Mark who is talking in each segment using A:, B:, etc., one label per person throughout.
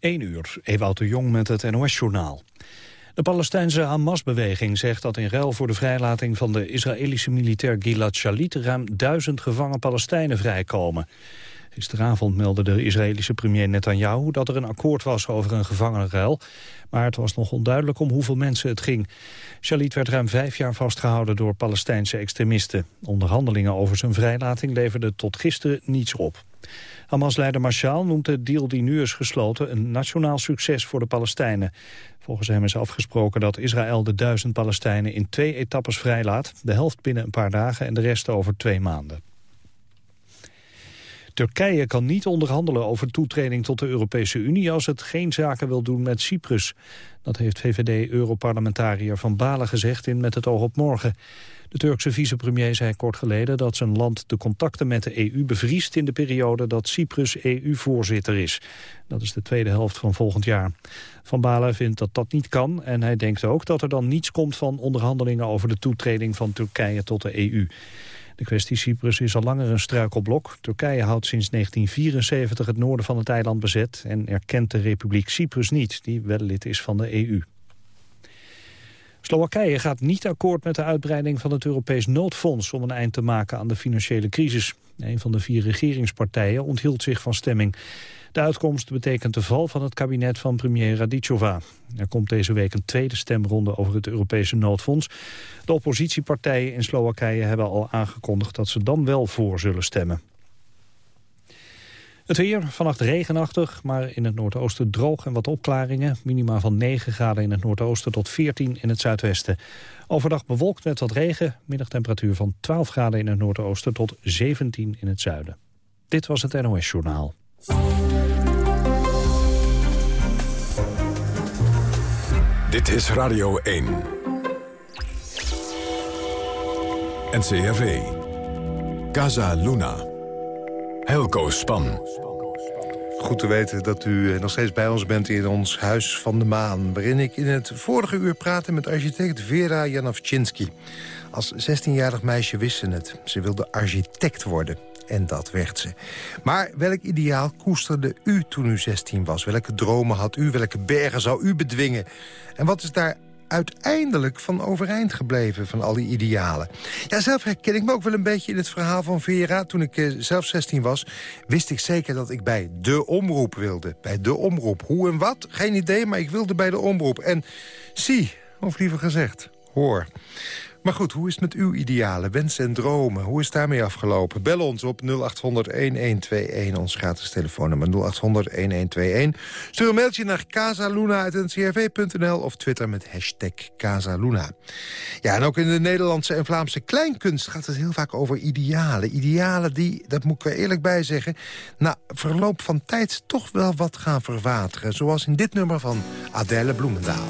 A: 1 uur, Ewout de Jong met het NOS-journaal. De Palestijnse Hamas-beweging zegt dat in ruil voor de vrijlating van de Israëlische militair Gilad Shalit ruim duizend gevangen Palestijnen vrijkomen. Gisteravond meldde de Israëlische premier Netanyahu dat er een akkoord was over een gevangenenruil. Maar het was nog onduidelijk om hoeveel mensen het ging. Shalit werd ruim vijf jaar vastgehouden door Palestijnse extremisten. Onderhandelingen over zijn vrijlating leverden tot gisteren niets op. Hamas-leider Marshall noemt de deal die nu is gesloten een nationaal succes voor de Palestijnen. Volgens hem is afgesproken dat Israël de duizend Palestijnen in twee etappes vrijlaat. De helft binnen een paar dagen en de rest over twee maanden. Turkije kan niet onderhandelen over toetreding tot de Europese Unie als het geen zaken wil doen met Cyprus. Dat heeft VVD-europarlementariër Van Balen gezegd in Met het oog op morgen. De Turkse vicepremier zei kort geleden dat zijn land de contacten met de EU bevriest in de periode dat Cyprus EU-voorzitter is. Dat is de tweede helft van volgend jaar. Van Balen vindt dat dat niet kan en hij denkt ook dat er dan niets komt van onderhandelingen over de toetreding van Turkije tot de EU. De kwestie Cyprus is al langer een struikelblok. Turkije houdt sinds 1974 het noorden van het eiland bezet... en erkent de Republiek Cyprus niet, die wel lid is van de EU. Slowakije gaat niet akkoord met de uitbreiding van het Europees noodfonds... om een eind te maken aan de financiële crisis. Een van de vier regeringspartijen onthield zich van stemming. De uitkomst betekent de val van het kabinet van premier Radicova. Er komt deze week een tweede stemronde over het Europese noodfonds. De oppositiepartijen in Slowakije hebben al aangekondigd dat ze dan wel voor zullen stemmen. Het weer, vannacht regenachtig, maar in het noordoosten droog en wat opklaringen. Minima van 9 graden in het noordoosten tot 14 in het zuidwesten. Overdag bewolkt met wat regen, middagtemperatuur van 12 graden in het noordoosten tot 17 in het zuiden. Dit was het NOS Journaal.
B: Dit is Radio 1. NCRV. Casa Luna. Helco Span.
C: Goed te weten dat u nog steeds bij ons bent in ons Huis van de Maan... waarin ik in het vorige uur praatte met architect Vera Janowczynski. Als 16-jarig meisje wist ze het. Ze wilde architect worden. En dat werd ze. Maar welk ideaal koesterde u toen u 16 was? Welke dromen had u? Welke bergen zou u bedwingen? En wat is daar uiteindelijk van overeind gebleven van al die idealen. Ja, zelf herken ik me ook wel een beetje in het verhaal van Vera. Toen ik eh, zelf 16 was, wist ik zeker dat ik bij de omroep wilde. Bij de omroep. Hoe en wat? Geen idee, maar ik wilde bij de omroep. En zie, of liever gezegd, hoor. Maar goed, hoe is het met uw idealen, wensen en dromen? Hoe is het daarmee afgelopen? Bel ons op 0800-1121, ons gratis telefoonnummer 0800-1121. Stuur een mailtje naar casaluna.ncrv.nl of twitter met hashtag Casaluna. Ja, en ook in de Nederlandse en Vlaamse kleinkunst gaat het heel vaak over idealen. Idealen die, dat moet ik er eerlijk bij zeggen, na verloop van tijd toch wel wat gaan verwateren. Zoals in dit nummer van Adèle Bloemendaal.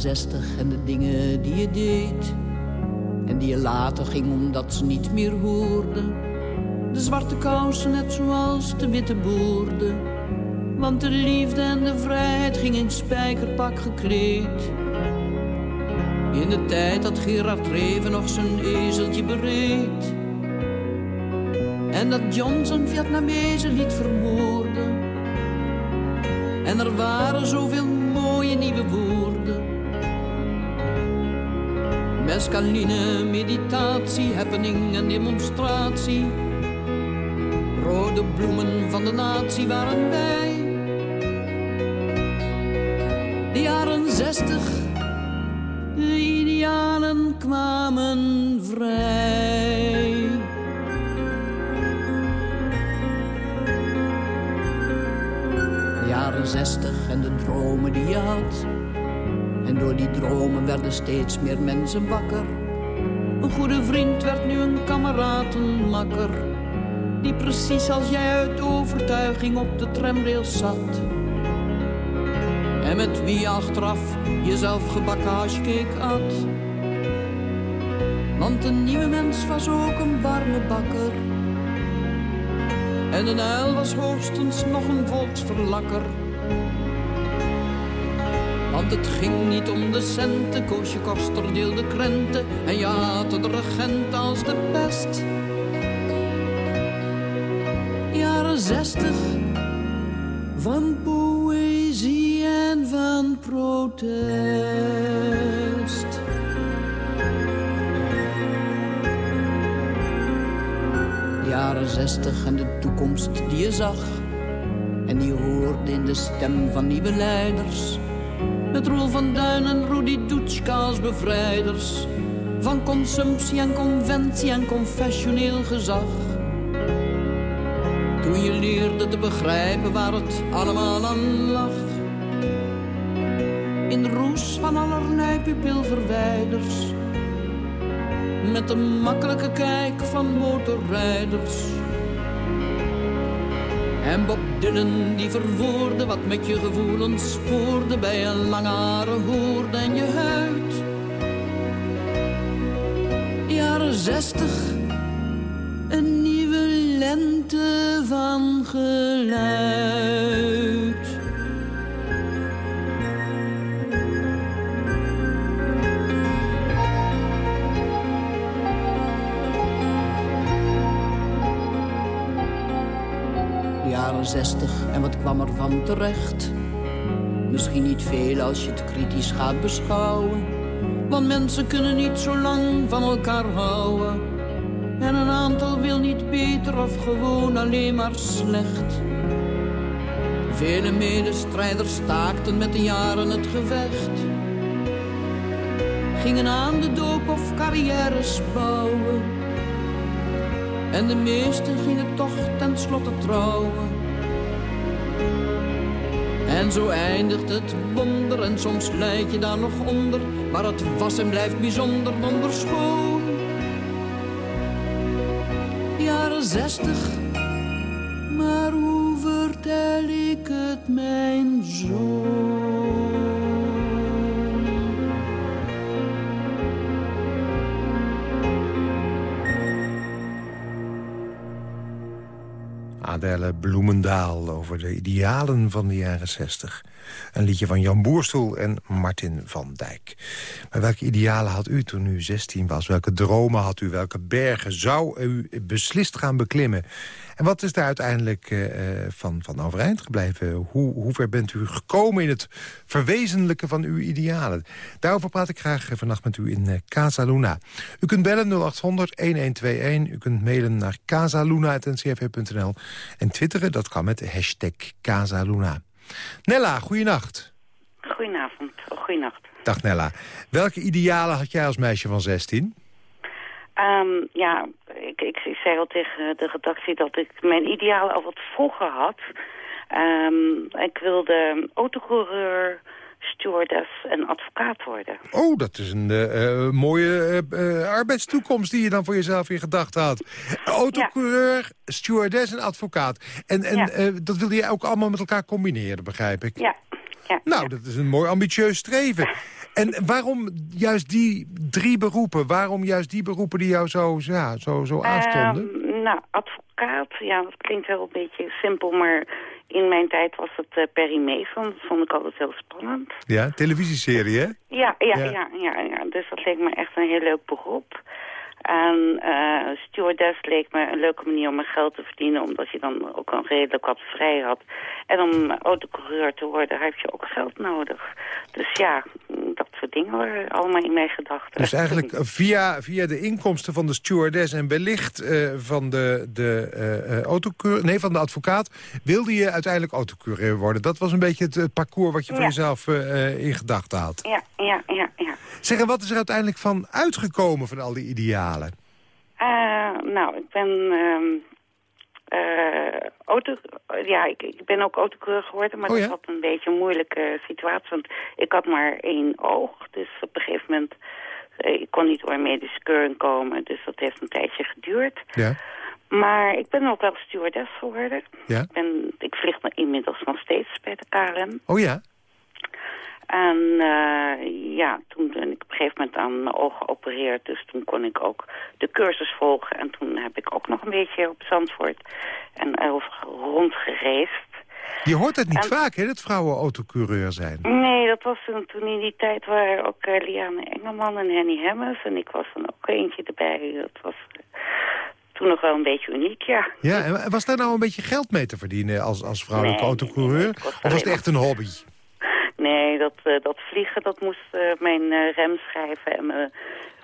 D: Zestig en de dingen die je deed. En die je later ging omdat ze niet meer hoorden. De zwarte kousen net zoals de witte boorden. Want de liefde en de vrijheid ging in spijkerpak gekleed. In de tijd dat Gerard Reven nog zijn ezeltje bereed. En dat John zijn Vietnamezen liet vermoorden. En er waren zoveel mooie nieuwe woorden. Mescaline, meditatie, happening en demonstratie. Rode bloemen van de natie waren wij. De jaren zestig, de idealen kwamen vrij. De jaren zestig en de dromen die je had door die dromen werden steeds meer mensen wakker. Een goede vriend werd nu een kameraad. Die precies als jij uit overtuiging op de tramrails zat. En met wie achteraf jezelf gebakken hashcake at. Want een nieuwe mens was ook een warme bakker. En een uil was hoogstens nog een volksverlakker. Het ging niet om de centen, Koosje Koster deelde krenten. En je haatte de regent als de pest. Jaren zestig, van poëzie en van protest. Jaren zestig en de toekomst die je zag. En die hoorde in de stem van nieuwe leiders. Met Roel van Duin en Rudy Dutschka als bevrijders. Van consumptie en conventie en confessioneel gezag. Toen je leerde te begrijpen waar het allemaal aan lag. In roes van allerlei pupilverwijders. Met de makkelijke kijk van motorrijders. En Bob die verwoordde wat met je gevoelens spoorde bij een langare hoorde en je huid. Jaren zestig, een nieuwe lente van geluid. Zestig en wat kwam er van terecht? Misschien niet veel als je het kritisch gaat beschouwen. Want mensen kunnen niet zo lang van elkaar houden. En een aantal wil niet beter of gewoon alleen maar slecht. Vele medestrijders staakten met de jaren het gevecht. Gingen aan de doop of carrières bouwen. En de meesten gingen toch tenslotte trouwen. En zo eindigt het wonder en soms leid je daar nog onder. Maar het was en blijft bijzonder wonderschoon. Jaren zestig, maar hoe vertel ik het mijn zoon?
C: Bloemendaal over de idealen van de jaren 60. Een liedje van Jan Boerstoel en Martin van Dijk. Maar welke idealen had u toen u 16 was? Welke dromen had u? Welke bergen zou u beslist gaan beklimmen? En wat is daar uiteindelijk uh, van, van overeind gebleven? Hoe, hoe ver bent u gekomen in het verwezenlijken van uw idealen? Daarover praat ik graag vannacht met u in Casa Luna. U kunt bellen 0800-1121. U kunt mailen naar casaluna.ncrv.nl. En twitteren, dat kan met hashtag Casaluna. Nella, goeienacht.
E: Goedenavond, goeienacht.
C: Dag Nella. Welke idealen had jij als meisje van 16?
E: Um, ja, ik, ik, ik, zei al tegen de redactie dat ik mijn idealen al wat vroeger had. Um, ik wilde autocoureur, stewardess en advocaat worden.
C: Oh, dat is een uh, mooie uh, arbeidstoekomst die je dan voor jezelf in gedachten had. Autocoureur, ja. stewardess en advocaat. En, en ja. dat wilde je ook allemaal met elkaar combineren, begrijp ik?
E: Ja. ja.
C: Nou, dat is een mooi ambitieus streven. En waarom juist die drie beroepen? Waarom juist die beroepen die jou zo, ja, zo, zo aanstonden?
E: Um, nou, advocaat, ja, dat klinkt wel een beetje simpel, maar in mijn tijd was het uh, Perry Mason. Dat vond ik altijd heel spannend.
C: Ja, televisieserie, hè?
E: Ja, ja, ja. ja, ja, ja. Dus dat leek me echt een heel leuk beroep. En uh, stewardess leek me een leuke manier om mijn geld te verdienen... omdat je dan ook een redelijk wat vrij had. En om autocoureur te worden heb je ook geld nodig. Dus ja, dat soort dingen waren allemaal in mijn gedachten.
C: Dus eigenlijk via, via de inkomsten van de stewardess... en wellicht uh, van de, de uh, autocoureur, nee, van de advocaat... wilde je uiteindelijk autocoureur worden. Dat was een beetje het, parcours wat je voor jezelf in gedachten had.
E: Ja, ja, ja, ja.
C: Zeg, en wat is er uiteindelijk van uitgekomen van al die idealen?
E: Nou, ik ben uh, uh, auto, ja, ik, ik, ben ook autocoureur geworden, maar
C: oh, ja?
E: dat was een beetje een moeilijke situatie, want ik had maar één oog, dus op een gegeven moment, ik kon niet door een medische keuring komen, dus dat heeft een tijdje geduurd.
C: Ja.
E: Maar ik ben ook wel stewardess geworden.
C: Ja.
E: Ik, ben, ik vlieg inmiddels nog steeds bij de KLM.
C: Oh ja?
E: En uh, ja, toen ben ik op een gegeven moment aan mijn ogen geopereerd. Dus toen kon ik ook de cursus volgen. En toen heb ik ook nog een beetje op Zandvoort en rondgereisd.
C: Je hoort het niet vaak, hè, dat vrouwen autocoureur zijn.
E: Nee, dat was toen, toen in die tijd waren ook uh, Liane Engelman en Henny Hemmers. En ik was dan ook eentje erbij. Dat was toen nog wel een beetje uniek, ja.
C: Ja, en was daar nou een beetje geld mee te verdienen als, als vrouwelijke nee, autocoureur? of was het echt een hobby?
E: Nee, dat, uh, dat vliegen, dat moest uh, mijn uh, remschijven en mijn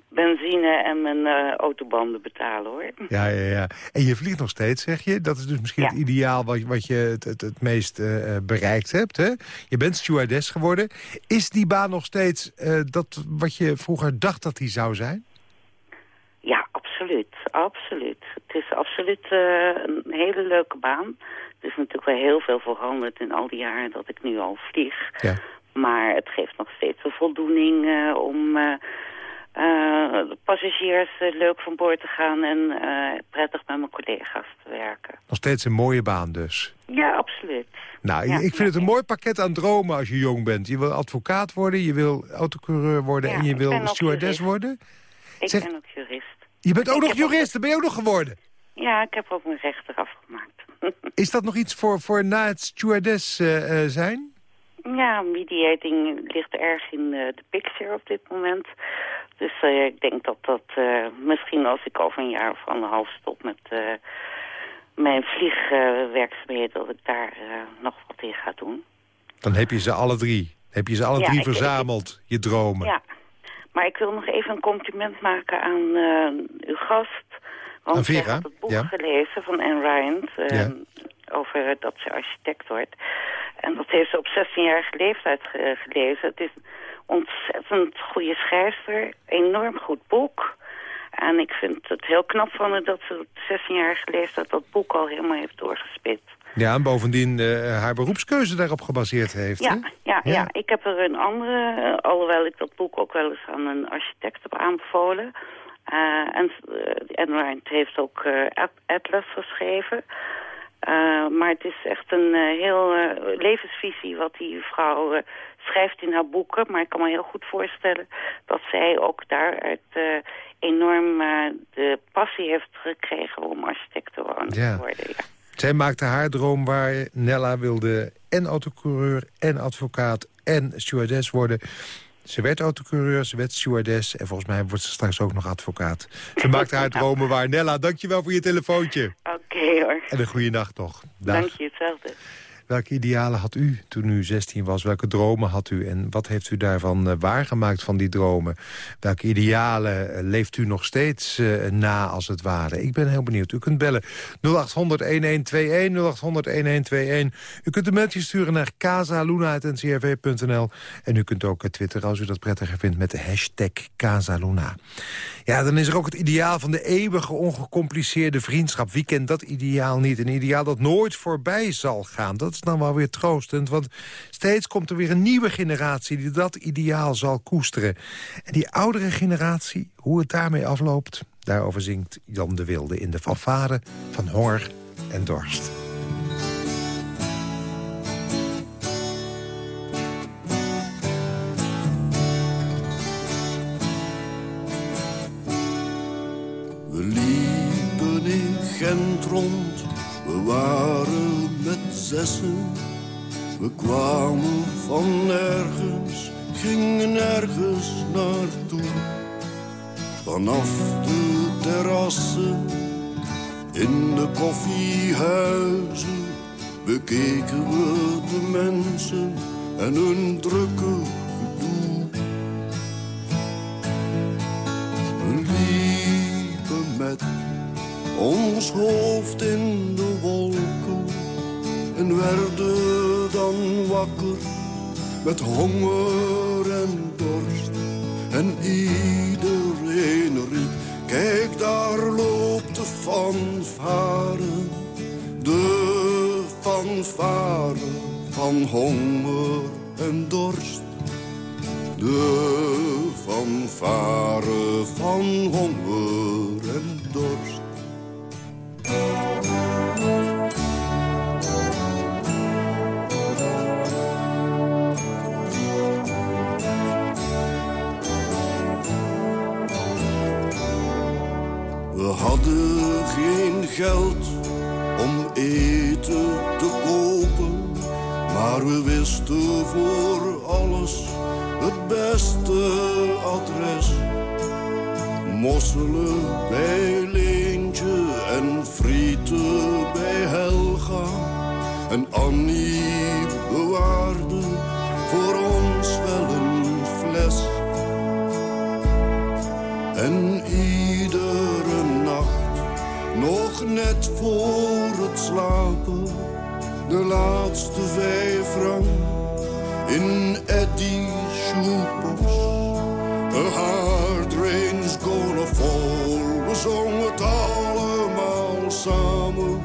E: benzine en mijn autobanden betalen, hoor.
C: Ja, ja, ja. En je vliegt nog steeds, zeg je? Dat is dus misschien ja. het ideaal wat, wat je het, het, het meest bereikt hebt, hè? Je bent stewardess geworden. Is die baan nog steeds dat wat je vroeger dacht dat die zou zijn?
E: Absoluut. Het is absoluut een hele leuke baan. Er is natuurlijk wel heel veel veranderd in al die jaren dat ik nu al vlieg. Ja. Maar het geeft nog steeds een voldoening uh, om uh, uh, passagiers leuk van boord te gaan... en prettig met mijn collega's te werken.
C: Nog steeds een mooie baan dus?
E: Ja, absoluut.
C: Nou,
E: ja,
C: ik vind het een mooi pakket aan dromen als je jong bent. Je wil advocaat worden, je wil autocoureur worden en je wil stewardess worden.
E: Ik zeg, ben ook jurist.
C: Je bent ook nog jurist, dat ben je ook nog geworden?
E: Ja, ik heb ook mijn rechter afgemaakt.
C: Is dat nog iets voor, voor na het stewardess uh, zijn?
E: Ja, mediating ligt erg in de, de picture op dit moment. Dus uh, ik denk dat dat misschien als ik over een jaar of anderhalf stop met mijn vliegwerkzaamheden... dat ik daar nog wat in ga doen.
C: Dan heb je ze alle drie. Heb je ze alle
E: ja,
C: drie
E: ik,
C: verzameld, ik, je dromen.
E: Ja, maar ik wil nog even een compliment maken aan uw gast... Want ik heb het boek
C: ja.
E: gelezen van Anne Ryan uh, ja. over dat ze architect wordt. En dat heeft ze op 16-jarige leeftijd ge gelezen. Het is een ontzettend goede schrijfster, enorm goed boek. En ik vind het heel knap van haar dat ze op 16-jarige leeftijd dat boek al helemaal heeft doorgespit.
C: Ja, en bovendien uh, haar beroepskeuze daarop gebaseerd heeft.
E: Ja, ja, ja. ja, ik heb er een andere, uh, alhoewel ik dat boek ook wel eens aan een architect heb aanbevolen... Uh, en uh, Rand heeft ook uh, Atlas geschreven. maar het is echt een heel levensvisie wat die vrouw schrijft in haar boeken. Maar ik kan me heel goed voorstellen dat zij ook daaruit enorm de passie heeft gekregen om architect te
C: ja.
E: worden. Ja.
C: Zij maakte haar droom waar Nella wilde en autocoureur en advocaat en stewardess worden. Ze werd autocoureur, ze werd stewardess... en volgens mij wordt ze straks ook nog advocaat. Ze maakte haar dromen waar. Nella, dankjewel voor je telefoontje.
E: Oké okay, hoor.
C: En een goede nacht nog. Dag.
E: Dank je, hetzelfde.
C: Welke idealen had u toen u 16 was? Welke dromen had u? En wat heeft u daarvan uh, waargemaakt van die dromen? Welke idealen uh, leeft u nog steeds uh, na, als het ware? Ik ben heel benieuwd. U kunt bellen 0800-1121, 0800-1121. U kunt een mailtje sturen naar casaluna.ncrv.nl. En u kunt ook twitteren als u dat prettiger vindt met de hashtag Casaluna. Ja, dan is er ook het ideaal van de eeuwige ongecompliceerde vriendschap. Wie kent dat ideaal niet? Een ideaal dat nooit voorbij zal gaan. Dat is dan wel weer troostend, want steeds komt er weer een nieuwe generatie... die dat ideaal zal koesteren. En die oudere generatie, hoe het daarmee afloopt... daarover zingt Jan de Wilde in de fanfare van Honger en Dorst.
F: We liepen in Gent rond, we waren We kwamen van nergens, gingen nergens naartoe. Vanaf de terrassen, in de koffiehuizen, bekeken we de mensen en hun drukke gedoe. We liepen met ons hoofd in de wolken en werden dan wakker met honger en dorst. En iedereen riep, kijk daar loopt de fanfare, de fanfare van honger en dorst. De fanfare van honger en dorst. Geld om eten te kopen. Maar we wisten voor alles het beste adres. Mosselen bij Leentje en frieten bij Helga. En Annie net voor het slapen, de laatste vijf frank in Eddie's shoebox. A hard rain's gonna fall, we zongen het allemaal samen.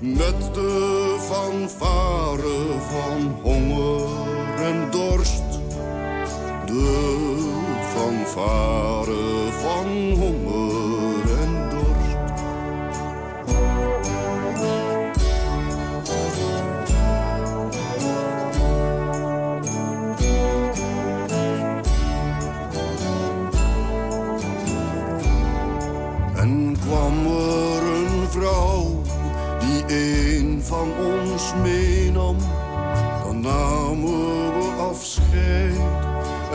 F: Met de fanfare van honger en dorst. De fanfare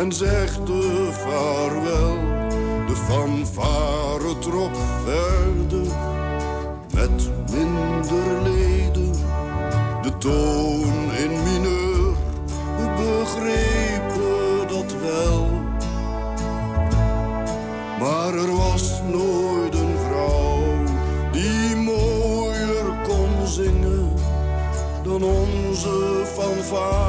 F: en zegden vaarwel. De fanfare trok verder met minder leden, de toon in mineur, we begrepen dat wel. Maar er was nooit een vrouw die mooier kon zingen dan onze fanfare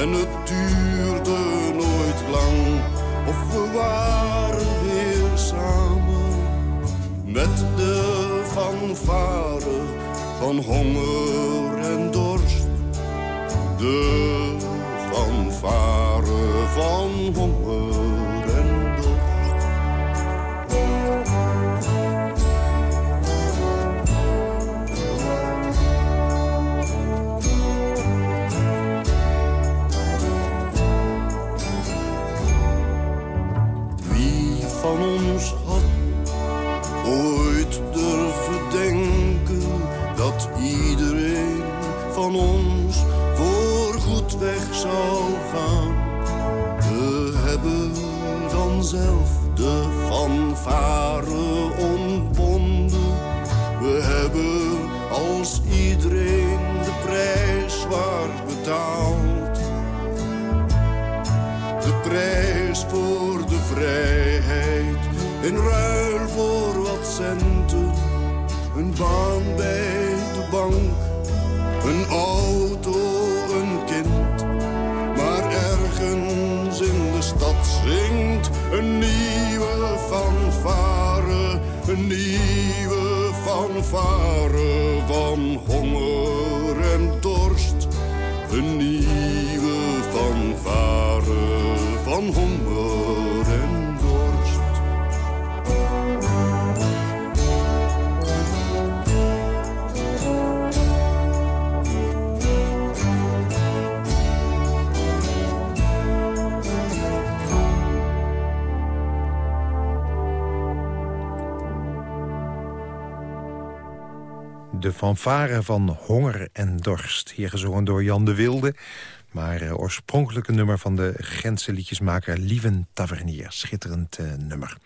F: En het duurde nooit lang of we waren weer samen met de fanfare van honger en dorst. De fanfare van honger fanfare De fanfare van Honger en Dorst.
C: Hier gezongen door Jan de Wilde. Maar uh, oorspronkelijk een nummer van de Gentse liedjesmaker Lieven Tavernier. Schitterend uh, nummer.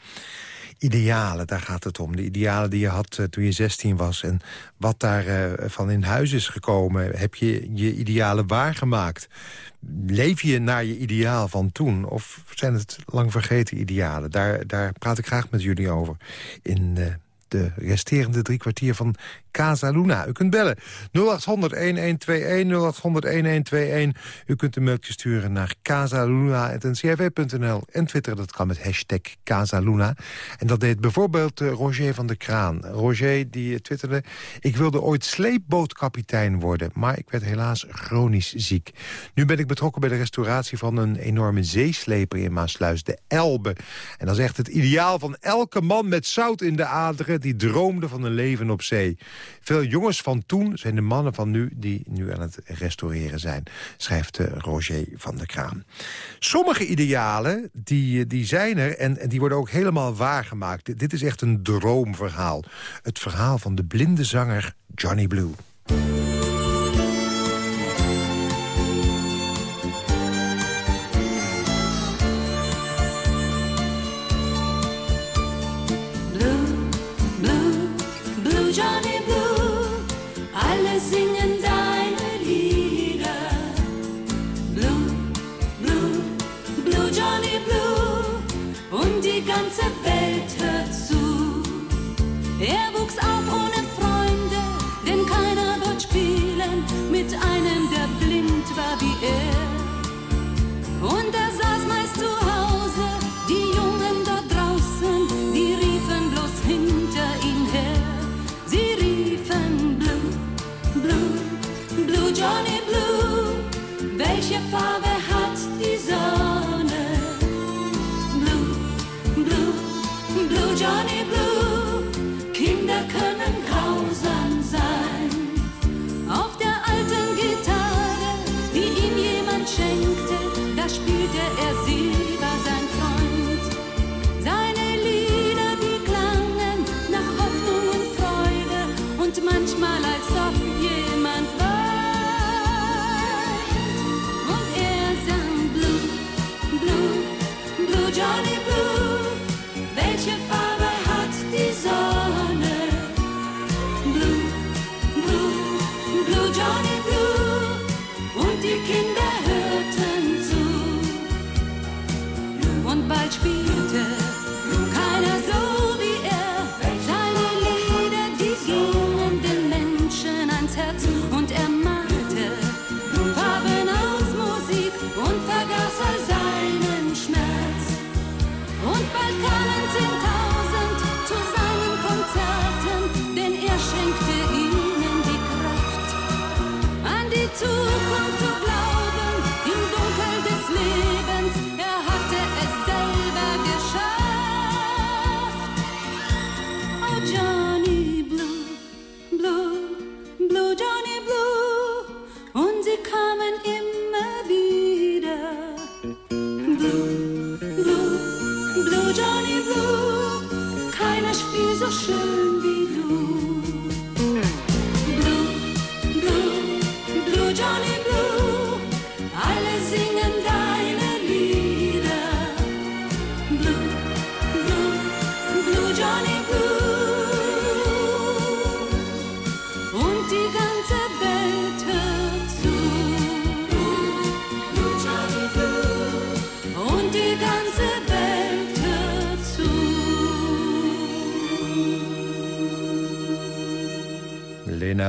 C: Idealen, daar gaat het om. De idealen die je had uh, toen je 16 was. En wat daar van in huis is gekomen. Heb je je idealen waargemaakt? Leef je naar je ideaal van toen? Of zijn het lang vergeten idealen? Daar, daar praat ik graag met jullie over. In de resterende drie kwartier van Casa Luna. U kunt bellen 0800-1121, 0800-1121. U kunt een mailtje sturen naar casaluna.ncrv.nl en twitteren, dat kan met hashtag Casaluna. En dat deed bijvoorbeeld uh, Roger van der Kraan. Roger die twitterde... Ik wilde ooit sleepbootkapitein worden, maar ik werd helaas chronisch ziek. Nu ben ik betrokken bij de restauratie van een enorme zeesleper in Maasluis, de Elbe. En dat is echt het ideaal van elke man met zout in de aderen
G: die droomden van een leven op zee. Veel jongens van toen zijn de mannen van nu die nu aan het restaureren zijn, schrijft eh, Roger van der Kraan. Sommige idealen die, die zijn er en, en die worden ook helemaal waargemaakt. Dit is echt een droomverhaal. Het verhaal van de blinde zanger Johnny. Blue,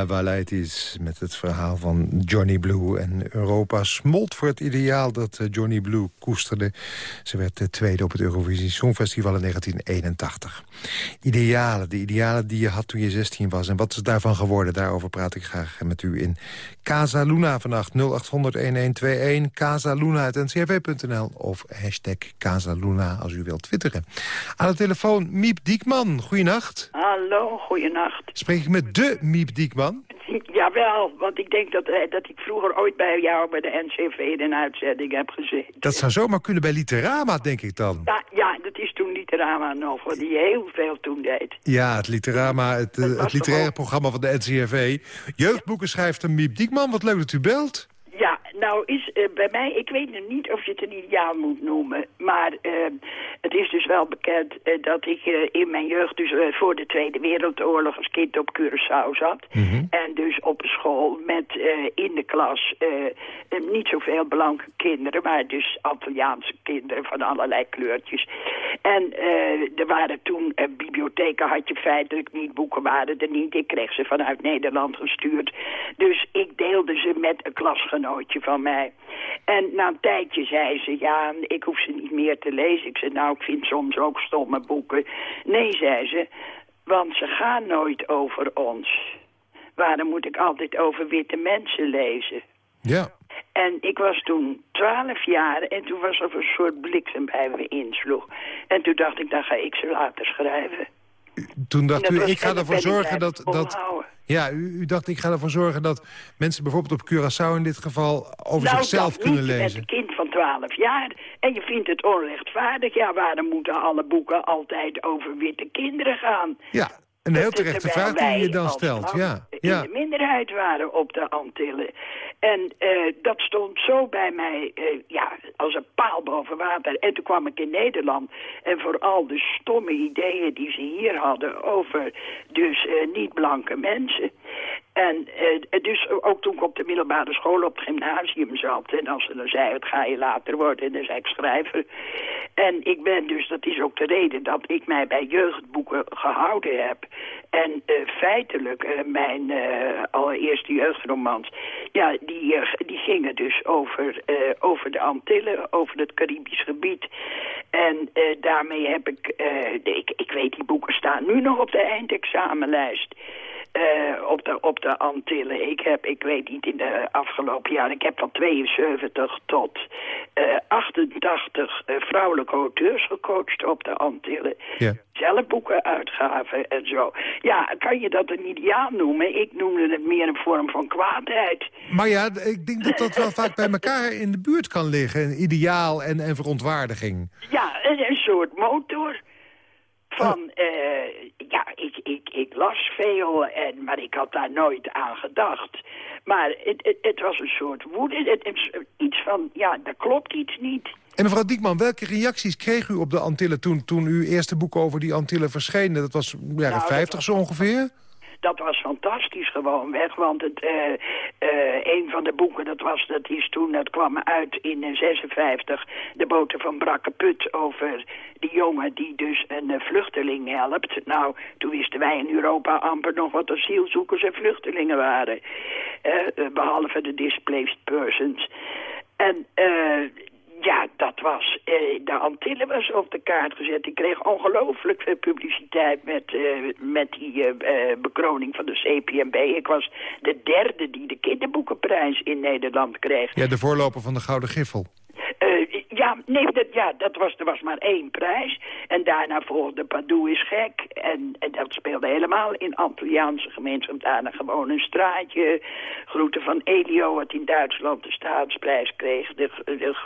G: Lena Walaitis met het verhaal van Johnny Blue. En Europa smolt voor het ideaal dat eh, Johnny Blue koesterde. Ze werd de tweede op het Eurovisie Songfestival in 1981. Idealen, de idealen die je had toen je 16 was. En wat is daarvan geworden? Daarover praat ik graag met u in Casa Luna vannacht. 0800-1121, casaluna.ncrv.nl of hashtag Casaluna als u wilt twitteren. Aan de telefoon Miep Diekman. Goeienacht.
H: Hallo, goeienacht.
G: Spreek ik met de Miep Diekman?
H: Jawel, want ik denk dat, eh, dat ik vroeger ooit bij jou bij de NCV in een uitzending heb gezeten.
G: Dat zou zomaar kunnen bij Literama, denk ik dan.
H: Ja, ja, dat is toen Literama nog, wat die heel veel toen deed.
G: Ja, het Literama, het, eh, het literaire programma van de NCRV. Jeugdboekenschrijfster Miep Diekman, wat leuk dat u belt.
H: Ja, nou is eh, bij mij, ik weet nu niet of je het een ideaal moet noemen, maar eh, het is dus wel bekend eh, dat ik in mijn jeugd, dus voor de Tweede Wereldoorlog, als kind op Curaçao zat. En dus op een school met in de klas niet zoveel blanke kinderen, maar dus Antilliaanse kinderen van allerlei kleurtjes. En er waren toen bibliotheken, had je feitelijk niet, boeken waren er niet. Ik kreeg ze vanuit Nederland gestuurd. Dus ik deelde ze met een klasgenootje van mij. En na een tijdje zei ze, ja, ik hoef ze niet meer te lezen. Ik zei, nou, ik vind soms ook stomme boeken. Nee, zei ze, want ze gaan nooit over ons. Waarom moet ik altijd over witte mensen lezen?
G: Ja.
H: En ik was toen twaalf jaar en toen was er een soort bliksem bij me insloeg. En toen dacht ik, dan ga ik ze later schrijven.
C: Toen dacht u, ik ga ervoor zorgen dat... dat. Ja, u, u dacht, ik ga ervoor zorgen dat mensen bijvoorbeeld op Curaçao in dit geval over
H: nou,
C: zichzelf kunnen lezen.
H: een kind van 12 jaar en je vindt het onrechtvaardig. Ja, waarom moeten alle boeken altijd over witte kinderen gaan?
C: Ja, een heel
H: Ter-
C: terechte vraag die je dan stelt.
H: land
C: Ja,
H: in
C: ja.
H: de minderheid waren op de Antillen. En eh, dat stond zo bij mij eh, ja, als een paal boven water. En toen kwam ik in Nederland. En vooral de stomme ideeën die ze hier hadden over dus eh, niet-blanke mensen. En eh, dus ook toen ik op de middelbare school op het gymnasium zat. En als ze dan zei, wat ga je later worden? En dan zei ik schrijver. En ik ben dus, dat is ook de reden dat ik mij bij jeugdboeken gehouden heb. En eh, feitelijk, eh, mijn eh, allereerste jeugdromans, ja, die, eh, die gingen dus over, eh, over de Antillen, over het Caribisch gebied. En eh, daarmee heb ik, eh, ik, ik weet die boeken staan nu nog op de eindexamenlijst. Eh, op, de, op de Antillen. Ik heb, ik weet niet, in de afgelopen jaren, ik heb van 72 tot eh 88 eh, vrouwelijke auteurs gecoacht op de Antillen.
C: Ja.
H: Zelf boeken uitgaven en zo. Ja, kan je dat een ideaal noemen? Ik noemde het meer een vorm van kwaadheid.
C: Maar ja, ik denk dat dat wel vaak bij elkaar in de buurt kan liggen. Een ideaal en, en verontwaardiging.
H: Ja, een, een soort motor. Van, eh, ja, ik, ik, ik las veel, en, maar ik had daar nooit aan gedacht. Maar het, het, het was een soort woede, het, het- iets van, ja, daar klopt iets niet.
C: En mevrouw Diekman, welke reacties kreeg u op de Antillen toen, toen uw eerste boek over die Antillen verscheen? Dat was jaren
H: Nou, dat
C: 50
H: was-
C: zo ongeveer?
H: Dat was fantastisch gewoon weg, want het, eh, eh, een van de boeken, dat, was, dat is toen, dat kwam uit in eh, 56, de boten van Brakke Put over die jongen die dus een eh, vluchteling helpt. Nou, toen wisten wij in Europa amper nog wat asielzoekers en vluchtelingen waren, eh, eh, behalve de displaced persons. En eh, ja, dat was, eh, de Antillen was op de kaart gezet. Ik kreeg ongelooflijk veel publiciteit met, eh, met die eh, bekroning van de CPMB. Ik was de derde die de kinderboekenprijs in Nederland kreeg.
C: Ja, de voorloper van de Gouden Giffel.
H: Eh, ja, nee, dat, ja, dat was, er was maar één prijs. En daarna volgde Padoe is gek. En, en dat speelde helemaal in Antilliaanse gemeenschap. Daarna gewoon een straatje. Groeten van Elio, wat in Duitsland de staatsprijs kreeg.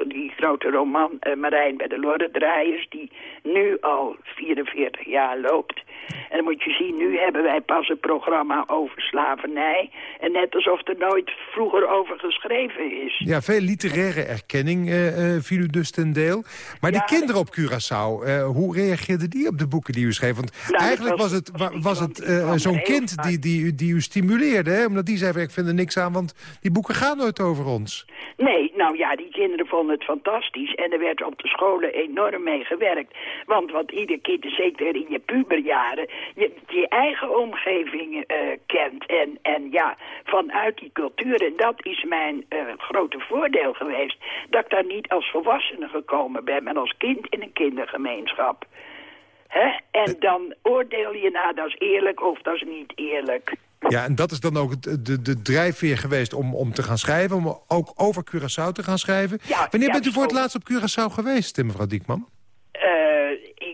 H: Die grote roman eh, Marijn bij de Lorrendraaiers. Die nu al 44 jaar loopt. En dan moet je zien, nu hebben wij pas een programma over slavernij. En net alsof er nooit vroeger over geschreven is.
C: Ja, veel literaire erkenning eh, viel dus ten deel. Maar die
H: Ja,
C: kinderen op Curaçao, eh, hoe reageerden die op de boeken die u schreef? Want
H: dat
C: eigenlijk
H: was-
C: was het,
H: was
C: het eh, zo'n kind die, die, u- die u stimuleerde. Hè? Omdat die zei, ik vind er niks aan, want die boeken gaan nooit over ons.
H: Nee, nou ja, die kinderen vonden het fantastisch. En er werd op de scholen enorm mee gewerkt. Want wat ieder kind, zeker in je puberjaren... je, je eigen omgeving eh, kent. En, en ja, vanuit die cultuur. En dat is mijn grote voordeel geweest. Dat ik daar niet als volwassene gekomen ben... maar als kind in een kindergemeenschap. Hè? En dan oordeel je na, dat is eerlijk of dat is niet eerlijk.
C: Ja, en dat is dan ook de, de drijfveer geweest om, om te gaan schrijven. Om ook over Curaçao te gaan schrijven.
H: Ja,
C: Wanneer
H: ja,
C: bent u voor het laatst op Curaçao geweest, eh, mevrouw Diekman?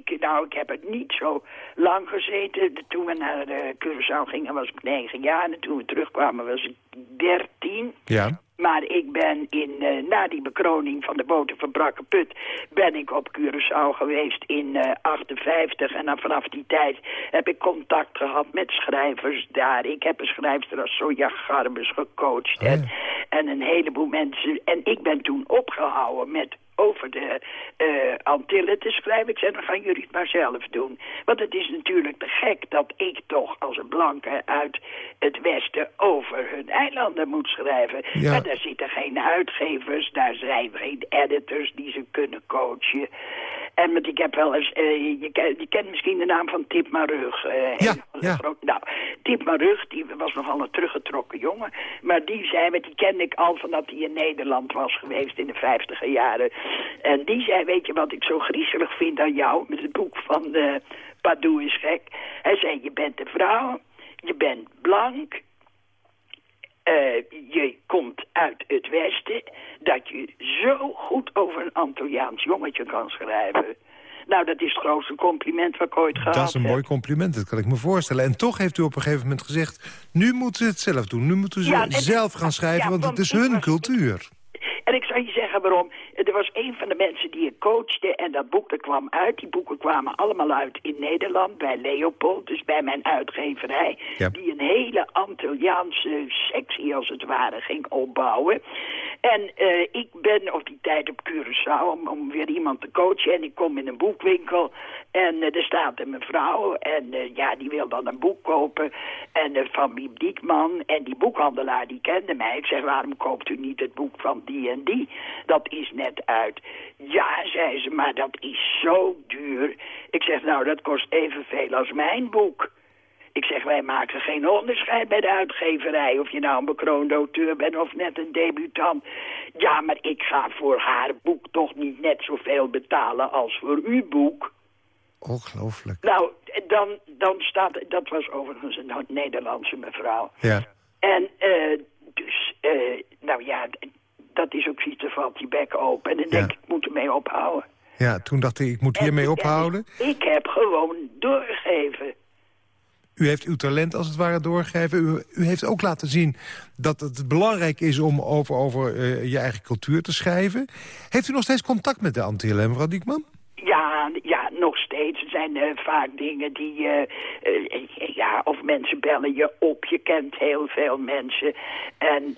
H: Ik, nou, ik heb het niet zo lang gezeten. De- Toen we naar uh, Curaçao gingen was ik negen jaar. En toen we terugkwamen was ik dertien.
C: Ja.
H: Maar ik ben in, eh, na die bekroning van de boten van Brakke Put... ben ik op Curaçao geweest in eh 58. En dan vanaf die tijd heb ik contact gehad met schrijvers daar. Ik heb een schrijfster als Sonja Garbus gecoacht.
C: Oh ja.
H: en, en een heleboel mensen. En ik ben toen opgehouden met over de eh, Antillen te schrijven. Ik zei, dan gaan jullie het maar zelf doen. Want het is natuurlijk te gek dat ik toch als een blanke uit het Westen over hun eilanden moet schrijven.
C: Ja.
H: Maar daar zitten geen uitgevers, daar zijn geen editors die ze kunnen coachen. En want ik heb wel eens, eh, je, ken- je kent misschien de naam van Tip Marug. eh,
C: Ja,
H: nou, Tip Marug, die was nogal een teruggetrokken jongen. Maar die zei, want die kende ik al van dat hij in Nederland was geweest in de vijftiger jaren. En die zei, weet je wat ik zo griezelig vind aan jou, met het boek van uh, Padoe is gek. Hij zei, je bent een vrouw, je bent blank, eh, je komt uit het Westen, dat je zo goed over een Antilliaans jongetje kan schrijven. Nou, dat is het grootste compliment wat ik ooit gehad
C: Dat is een
H: heb.
C: mooi compliment, dat kan ik me voorstellen. En toch heeft u op een gegeven moment gezegd... nu moeten ze het zelf doen, nu moeten ze
H: Ja,
C: zelf gaan schrijven...
H: ja,
C: want het is hun
H: was-
C: cultuur.
H: En ik zal je zeggen waarom. Er was een van de mensen die ik coachte en dat boek dat kwam uit. Die boeken kwamen allemaal uit in Nederland bij Leopold, dus bij mijn uitgeverij.
C: Ja.
H: Die een hele Antilliaanse sectie als het ware ging opbouwen. En eh, ik ben op die tijd op Curaçao om, weer iemand te coachen. En ik kom in een boekwinkel en eh, er staat een mevrouw. En eh, ja, die wil dan een boek kopen. En van Biep Diekman. En die boekhandelaar die kende mij. Ik zeg, waarom koopt u niet het boek van die en die? Dat is net uit. Ja, zei ze, maar dat is zo duur. Ik zeg, nou, dat kost evenveel als mijn boek. Ik zeg, wij maken geen onderscheid bij de uitgeverij... of je nou een bekroond auteur bent of net een debutant. Ja, maar ik ga voor haar boek toch niet net zoveel betalen als voor uw boek.
C: Ongelooflijk.
H: Nou, dan, dan staat... Dat was overigens een Nederlandse mevrouw.
C: Ja.
H: En eh, dus, eh, nou ja, dat is ook zoiets, dan valt die bek open. En dan denk
C: Ja.
H: ik, ik moet ermee ophouden.
C: ja, toen dacht ik, ik moet hiermee
H: En-
C: ophouden.
H: en Ik heb gewoon doorgegeven.
C: U heeft uw talent als het ware doorgegeven. U, u heeft ook laten zien dat het belangrijk is om over, over eh, je eigen cultuur te schrijven. Heeft u nog steeds contact met de Antillen, mevrouw Diekman?
H: Ja, ja, nog steeds. Er zijn eh, vaak dingen die... eh, ja, of mensen bellen je op. Je kent heel veel mensen. En,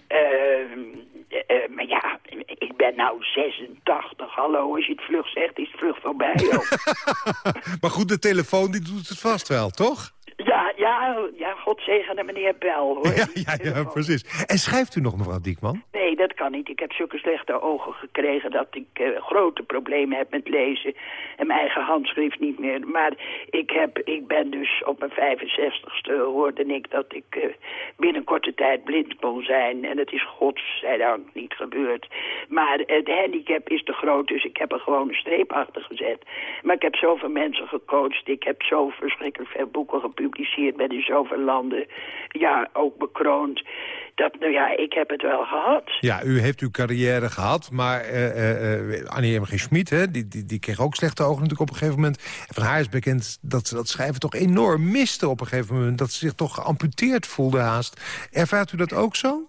H: maar ja, ik ben nou 86. Hallo, als je het vlug zegt, is het vlug voorbij.
C: Maar goed, de telefoon die doet het vast wel, toch?
H: Ja, ja, ja, God zegene meneer Bel, hoor.
C: Ja, ja, ja, precies. En schrijft u nog, mevrouw Diekman?
H: Nee, dat kan niet. Ik heb zulke slechte ogen gekregen dat ik eh, grote problemen heb met lezen. En mijn eigen handschrift niet meer. Maar ik, heb, ik ben dus op mijn 65ste hoorde ik dat ik eh, binnen korte tijd blind kon zijn. En het is godzijdank niet gebeurd. Maar de handicap is te groot, dus ik heb er gewoon een streep achter gezet. Maar ik heb zoveel mensen gecoacht. Ik heb zo verschrikkelijk veel boeken gepubliceerd. Ben in zoveel landen ja, ook bekroond. Dat, nou ja, ik heb het wel gehad.
C: Ja, u heeft uw carrière gehad, maar eh, eh, eh, Annie M. G. Schmid... Die, die, die kreeg ook slechte ogen natuurlijk op een gegeven moment. En van haar is bekend dat ze dat schrijven toch enorm miste op een gegeven moment. Dat ze zich toch geamputeerd voelde haast. Ervaart u dat ook zo?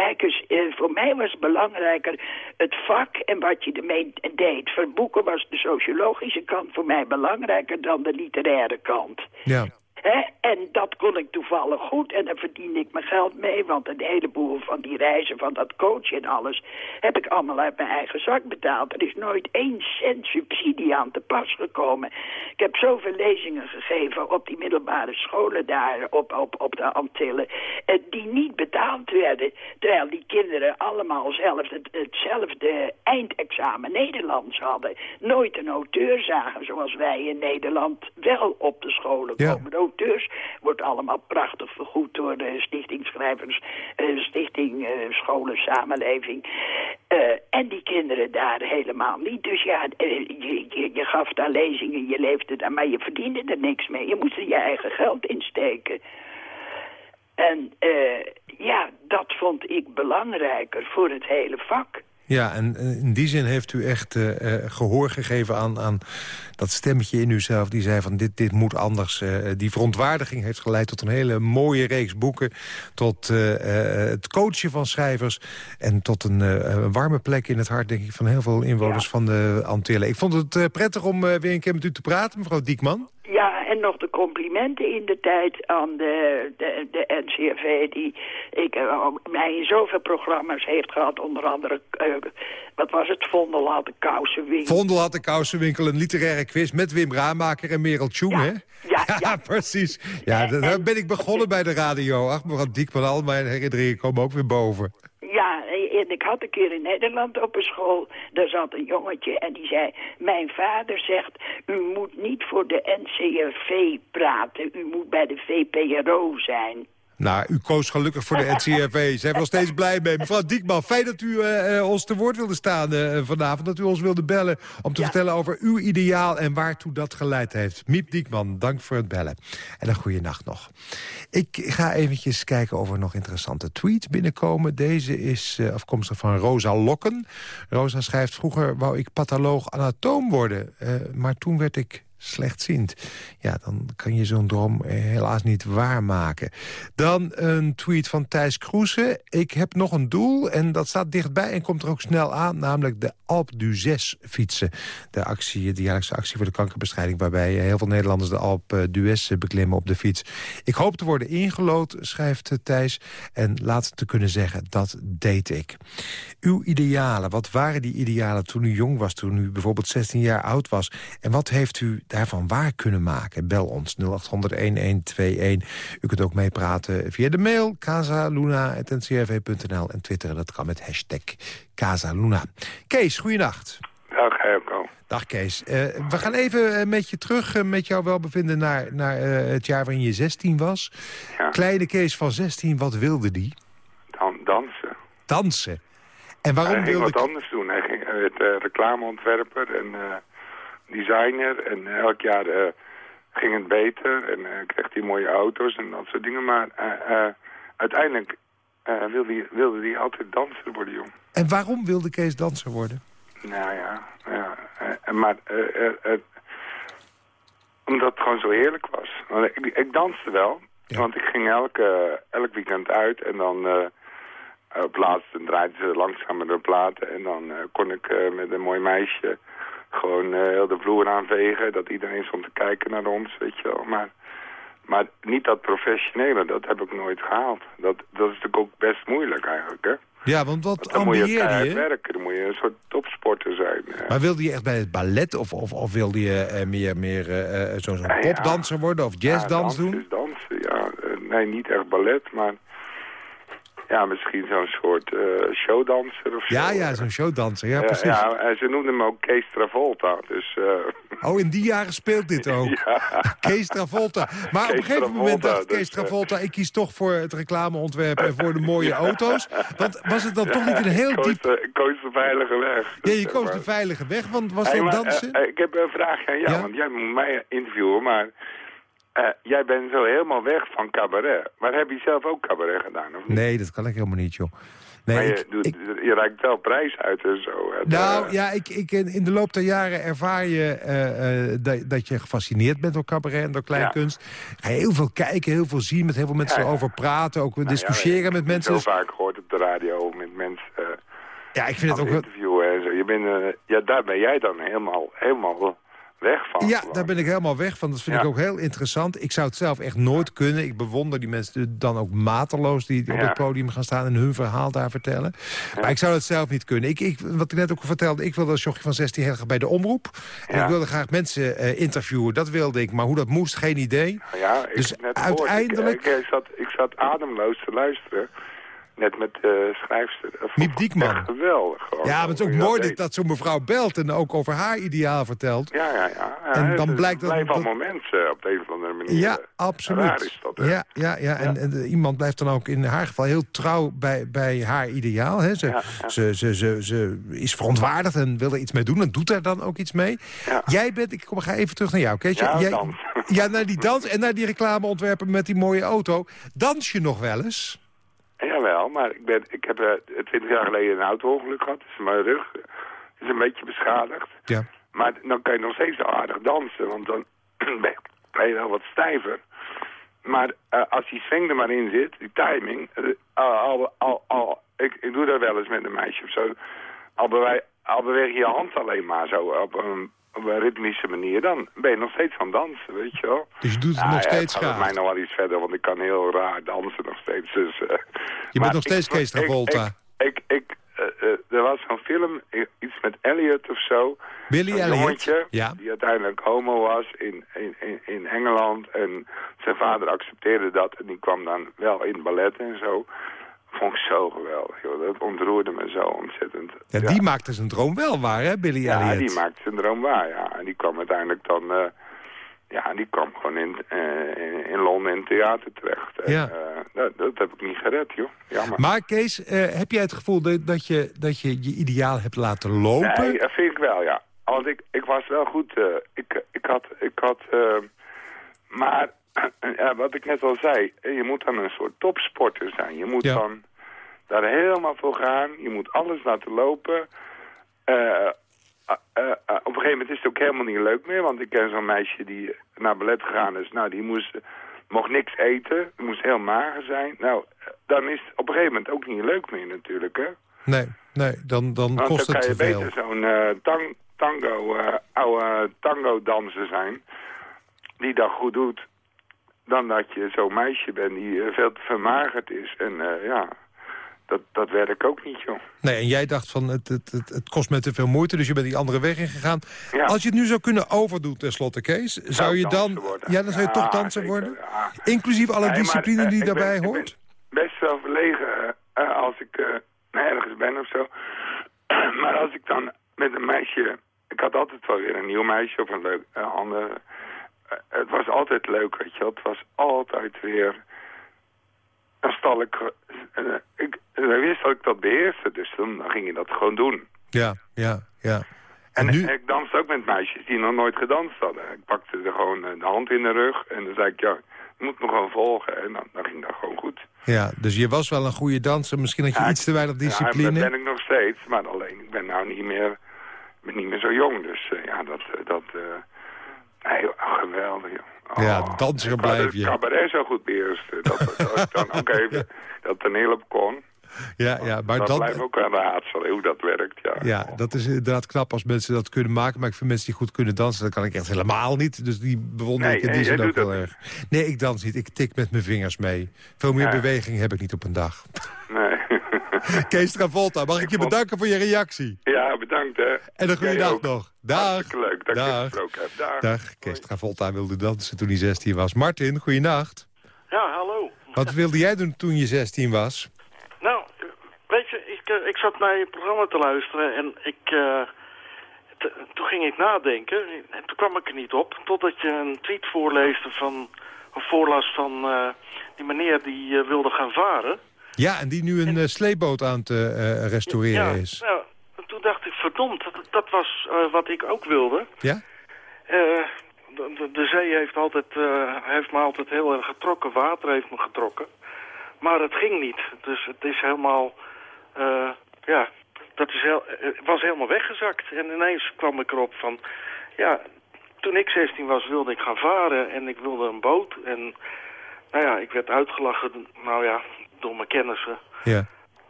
H: Kijk eens, eh, voor mij was belangrijker het vak en wat je ermee deed. Voor boeken was de sociologische kant voor mij belangrijker dan de literaire kant.
C: Ja.
H: En dat kon ik toevallig goed en daar verdiende ik mijn geld mee. Want een heleboel van die reizen, van dat coachen en alles... heb ik allemaal uit mijn eigen zak betaald. Er is nooit één cent subsidie aan te pas gekomen. Ik heb zoveel lezingen gegeven op die middelbare scholen daar op, op, op de Antillen... eh, die niet betaald werden. Terwijl die kinderen allemaal zelf het, hetzelfde eindexamen Nederlands hadden. Nooit een auteur zagen zoals wij in Nederland wel op de scholen komen. Wordt allemaal prachtig vergoed door de Stichting Schrijvers, Stichting eh, Scholen Samenleving. Eh, en die kinderen daar helemaal niet. Dus ja, eh, je, gaf daar lezingen, je leefde daar, maar je verdiende er niks mee. Je moest er je eigen geld insteken. En ja, dat vond ik belangrijker voor het hele vak.
C: Ja, en eh, in die zin heeft u echt eh, eh, gehoor gegeven aan, aan dat stemmetje in uzelf... die zei van dit, dit moet anders. Die verontwaardiging heeft geleid tot een hele mooie reeks boeken... tot het coachen van schrijvers... en tot een warme plek in het hart, denk ik... van heel veel inwoners
H: Ja.
C: van de Antillen. Ik vond het prettig om weer een keer met u te praten, mevrouw Diekman.
H: Ja, en nog de complimenten in de tijd aan de, de, de NCRV... die ik, mij in zoveel programma's heeft gehad. Onder andere, wat was het, Vondel had de kousenwinkel.
C: Vondel had de Kousenwinkel een literaire quiz... met Wim Raamaker en Merel Tjoen,
H: Ja,
C: hè?
H: ja, ja.
C: precies. Ja, daar daar ben ik begonnen bij de radio. Ach, mevrouw Diekman, al mijn herinneringen komen ook weer boven.
H: Ja, en ik had een keer in Nederland op een school, daar zat een jongetje en die zei... Mijn vader zegt, u moet niet voor de NCRV praten, u moet bij de VPRO zijn.
C: Nou, u koos gelukkig voor de NCRV. Zijn we nog steeds blij mee. Mevrouw Diekman, fijn dat u eh, eh, ons te woord wilde staan eh, vanavond. Dat u ons wilde bellen om te vertellen over uw ideaal... en waartoe dat geleid heeft. Miep Diekman, dank voor het bellen. En een goede nacht nog. Ik ga eventjes kijken of er nog interessante tweets binnenkomen. Deze is afkomstig van Rosa Lokken. Rosa schrijft, vroeger wou ik patholoog anatoom worden. maar toen werd ik slechtziend. Ja, dan kan je zo'n droom eh, helaas niet waarmaken. Dan een tweet van Thijs Kroese. Ik heb nog een doel en dat staat dichtbij en komt er ook snel aan... namelijk de Alp du 6 fietsen. De, actie, de jaarlijkse actie voor de kankerbestrijding... waarbij heel veel Nederlanders de Alp eh, d'Huez beklimmen op de fiets. Ik hoop te worden ingelood, schrijft eh, Thijs. En laat te kunnen zeggen, dat deed ik. Uw idealen, wat waren die idealen toen u jong was... toen u bijvoorbeeld 16 jaar oud was? En wat heeft u daarvan waar kunnen maken? Bel ons 0800-1121. U kunt ook meepraten via de mail casaluna.ncrv.nl en twitteren. Dat kan met hashtag Casaluna. Kees, goeienacht.
I: Dag Helco.
C: Dag Kees. Eh, we gaan even eh, met je terug, eh, met jouw welbevinden... naar, naar het jaar waarin je 16 was.
I: Ja.
C: Kleine Kees van 16, wat wilde die?
I: Dan dansen.
C: Dansen. En waarom
I: Hij ging
C: wilde...
I: wat anders doen. Hij ging, hij werd reclameontwerper en designer. En elk jaar eh, ging het beter. En eh, kreeg hij mooie auto's en dat soort dingen. Maar eh, uiteindelijk wilde, hij, wilde hij altijd danser worden, jong.
C: En waarom wilde Kees danser worden?
I: Nou ja, ja. eh, maar omdat het gewoon zo heerlijk was. Want ik, ik danste wel,
C: Ja.
I: want ik ging elke, elk weekend uit en dan dan draaiden ze langzamer de platen en dan kon ik met een mooi meisje gewoon eh, heel de vloer aanvegen, dat iedereen stond te kijken naar ons, weet je wel. Maar, maar niet dat professionele, dat heb ik nooit gehaald. Dat, dat is natuurlijk ook best moeilijk eigenlijk, hè.
C: Ja, want wat
I: Want dan moet je keihard
C: je?
I: werken, dan moet je een soort topsporter zijn.
C: Maar wilde je echt bij het ballet of, of, of wilde je eh, meer, meer eh, zo'n popdanser worden of jazzdans
I: ja, dansen
C: doen?
I: is dansen, ja. Nee, niet echt ballet, maar ja, misschien zo'n soort eh, showdanser of zo.
C: Ja, ja, zo'n showdanser, ja
I: Eh,
C: precies.
I: ja, en ze noemden hem ook Kees Travolta, dus... eh,
C: Oh, in die jaren speelt dit ook.
I: ja.
C: Kees Travolta. Maar op een
I: Kees
C: gegeven moment dacht Kees
I: dus, eh.
C: Travolta... ik kies toch voor het reclameontwerp en voor de mooie auto's. Want was het dan toch niet een heel
I: ik
C: diep...
I: de, ik koos de veilige weg.
C: Ja, je
I: Dus,
C: koos
I: maar-
C: de veilige weg, want was
I: Hey,
C: dat
I: maar,
C: dansen?
I: ik heb een vraagje aan jou,
C: Ja?
I: want jij moet mij interviewen, maar... eh, jij bent zo helemaal weg van cabaret. Maar heb je zelf ook cabaret gedaan, of niet?
C: Nee, dat kan ik helemaal niet, joh. Nee,
I: maar je,
C: ik-
I: doet,
C: ik-
I: je reikt wel prijs uit en zo. Het,
C: Nou ja, ik, ik, in de loop der jaren ervaar je eh, eh, dat, dat je gefascineerd bent door cabaret en door kleinkunst. Je heel veel kijken, heel veel zien, met heel veel mensen
I: Ja, ja.
C: erover praten. Ook
I: nou ja,
C: discussiëren
I: ik
C: met
I: heb
C: mensen.
I: Heel vaak gehoord op de radio met mensen
C: Ja, ik vind het ook
I: interviewen en zo. Je bent, ja, daar ben jij dan helemaal, helemaal weg van.
C: Ja,
I: gewoon.
C: daar ben ik helemaal weg van. Dat vind
I: Ja.
C: ik ook heel interessant. Ik zou het zelf echt nooit kunnen. Ik bewonder die mensen dan ook mateloos die op het podium gaan staan en hun verhaal daar vertellen. Maar ik zou het zelf niet kunnen. Ik, ik, wat ik net ook vertelde, ik wilde als jochie van 16 heel graag bij de omroep. En ik wilde graag mensen eh, interviewen, dat wilde ik. Maar hoe dat moest, geen idee.
I: Ja, ik
C: Dus
I: net
C: uiteindelijk-
I: Ik, ik, zat, ik zat ademloos te luisteren. Net met de schrijfster. Dat vond
C: Miep Diekman.
I: geweldig. Gewoon,
C: Ja, maar het is ook mooi
I: dat
C: zo'n mevrouw belt en ook over haar ideaal vertelt.
I: Ja, ja, ja. ja
C: En dan
I: het
C: blijkt dat-
I: blijven
C: dat-
I: allemaal mensen op de een of andere manier.
C: Ja,
I: eh,
C: absoluut.
I: Raar is dat, hè?
C: ja, ja, ja. En, en eh, iemand blijft dan ook in haar geval heel trouw bij, bij haar ideaal. Hè. Ze,
I: Ja, ja.
C: Ze, ze, ze, ze is verontwaardigd en wil er iets mee doen en doet er dan ook iets mee.
I: Ja.
C: Jij bent, ik kom, ga even terug naar jou, Kees.
I: Ja,
C: jij,
I: dans.
C: ja, naar die dans en naar die reclameontwerpen met die mooie auto. Dans je nog wel eens?
I: Jawel, maar ik, ben, ik heb eh, twintig jaar geleden een auto-ongeluk gehad. Dus mijn rug is een beetje beschadigd.
C: Ja.
I: Maar dan kan je nog steeds aardig dansen, want dan ben je- wel wat stijver. Maar eh, als die swing er maar in zit, die timing... eh, al, al, al, ik, ik doe dat wel eens met een meisje of zo. Al, bewij, al beweeg je je hand alleen maar zo op een, op een ritmische manier... dan ben je nog steeds aan dansen, weet je wel.
C: Dus je doet het
I: Ja,
C: nog
I: ja,
C: steeds
I: gaat
C: graag.
I: mij nog wel iets verder, want ik kan heel raar dansen nog steeds. Dus, eh.
C: Je bent nog steeds
I: ik-
C: Kees Travolta.
I: Ik, ik, ik, eh, eh, er was zo'n film, iets met Elliot of zo.
C: Billy
I: Een
C: Elliot?
I: jongetje
C: Ja.
I: die uiteindelijk homo was in, in, in, in Engeland. En zijn vader accepteerde dat en die kwam dan wel in ballet en zo. Vond ik zo geweldig, joh. Dat ontroerde me zo ontzettend.
C: Ja, die maakte zijn droom wel waar, hè, Billy
I: Ja,
C: Elliot?
I: die maakte zijn droom waar, ja. En die kwam uiteindelijk dan... eh, ja, die kwam gewoon in, eh, in, Londen in theater terecht. En,
C: Ja.
I: eh, dat, dat heb ik niet gered, joh. Jammer.
C: Maar Kees, heb jij het gevoel dat, je, dat je je ideaal hebt laten lopen?
I: Nee, dat vind ik wel, ja. Want ik, ik was wel goed. ik, ik had... Ik had maar ja, wat ik net al zei, je moet dan een soort topsporter zijn. Je moet
C: Ja.
I: dan daar helemaal voor gaan. Je moet alles laten lopen. Eh, eh, eh, op een gegeven moment is het ook helemaal niet leuk meer. Want ik ken zo'n meisje die naar ballet gegaan is. Nou, die moest, mocht niks eten. Die moest heel mager zijn. Nou, dan is het op een gegeven moment ook niet leuk meer natuurlijk, hè.
C: Nee, nee dan, dan
I: Want
C: kost
I: dan
C: het
I: kan
C: te
I: je
C: veel.
I: beter zo'n eh, tang, tango, eh, oude tango-danser zijn... die dat goed doet... dan dat je zo'n meisje bent die eh, veel te vermagerd is. En eh, ja, dat, dat werkt ook niet, joh.
C: Nee, en jij dacht van het, het, het, het kost me te veel moeite, dus je bent die andere weg ingegaan.
I: Ja.
C: Als je het nu zou kunnen overdoen tenslotte, Kees, zou je dan...
I: worden.
C: Ja, dan zou je toch danser
I: zeker,
C: worden?
I: ja.
C: Inclusief alle
I: Nee, maar,
C: discipline
I: eh,
C: die
I: ik
C: daarbij
I: ik ben
C: hoort?
I: best wel verlegen als ik ergens ben of zo. maar als ik dan met een meisje... Ik had altijd wel weer een nieuw meisje of een leuk ander... het was altijd leuk, weet je wel. Het was altijd weer... Dan stal ik... eh, eh, ik ik wist dat ik dat beheerste, dus dan, ging je dat gewoon doen.
C: Ja, ja, ja.
I: En,
C: En nu...
I: ik danste ook met meisjes die nog nooit gedanst hadden. Ik pakte er gewoon eh, de hand in de rug en dan zei ik, ja, je moet me gewoon volgen. En dan, dan ging dat gewoon goed.
C: Ja, dus je was wel een goede danser. Misschien had je
I: Ja,
C: iets te weinig
I: Ja,
C: discipline.
I: dat ben ik nog steeds, maar alleen ik ben nou niet meer, ben niet meer zo jong. Dus ja, dat, dat nee, joh, geweldig joh. Oh,
C: Ja, danser blijf je.
I: ik cabaret zo goed beheerste. Dat, dat ik dan ook even dat toneel op kon.
C: ja, ja, maar
I: dat
C: dan...
I: blijft ook een raadsel hoe dat werkt, ja.
C: Ja, dat is inderdaad knap als mensen dat kunnen maken. Maar ik vind mensen die goed kunnen dansen, dat kan ik echt helemaal niet. Dus die bewonder
I: Nee,
C: ik in die zin ook heel erg. Nee, ik dans niet. Ik tik met mijn vingers mee. Veel meer
I: Ja.
C: beweging heb ik niet op een dag.
I: Nee.
C: Kees Travolta, mag ik je
I: vond-
C: bedanken voor je reactie?
I: ja, bedankt hè.
C: En een goede
I: Jij
C: dag
I: ook.
C: nog. Dag.
I: Hartstikke leuk dat ik je
C: Dag.
I: gesproken heb. Dag.
C: Dag. Kees Travolta wilde dansen toen hij 16 was. Martin, goeienacht.
J: Ja, hallo.
C: Wat wilde jij doen toen je 16 was?
J: Nou, weet je, ik, eh, ik zat naar je programma te luisteren en ik, eh, toen ging ik nadenken en toen kwam ik er niet op. Totdat je een tweet voorleesde van, of voorlas van eh, die meneer die wilde gaan varen.
C: Ja, en die nu een eh, sleepboot aan het eh, eh, restaureren
J: ja,
C: is.
J: Nou, en toen dacht ik, verdomd, dat, dat was eh, wat ik ook wilde.
C: Ja?
J: De, de- zee heeft, altijd, heeft me altijd heel erg getrokken. Water heeft me getrokken. Maar het ging niet. Dus het is helemaal... ja, dat is heel, was helemaal weggezakt. En ineens kwam ik erop van... Ja, toen ik 16 was wilde ik gaan varen en ik wilde een boot. En nou ja, ik werd uitgelachen, nou ja, door mijn kennissen.
C: Ja.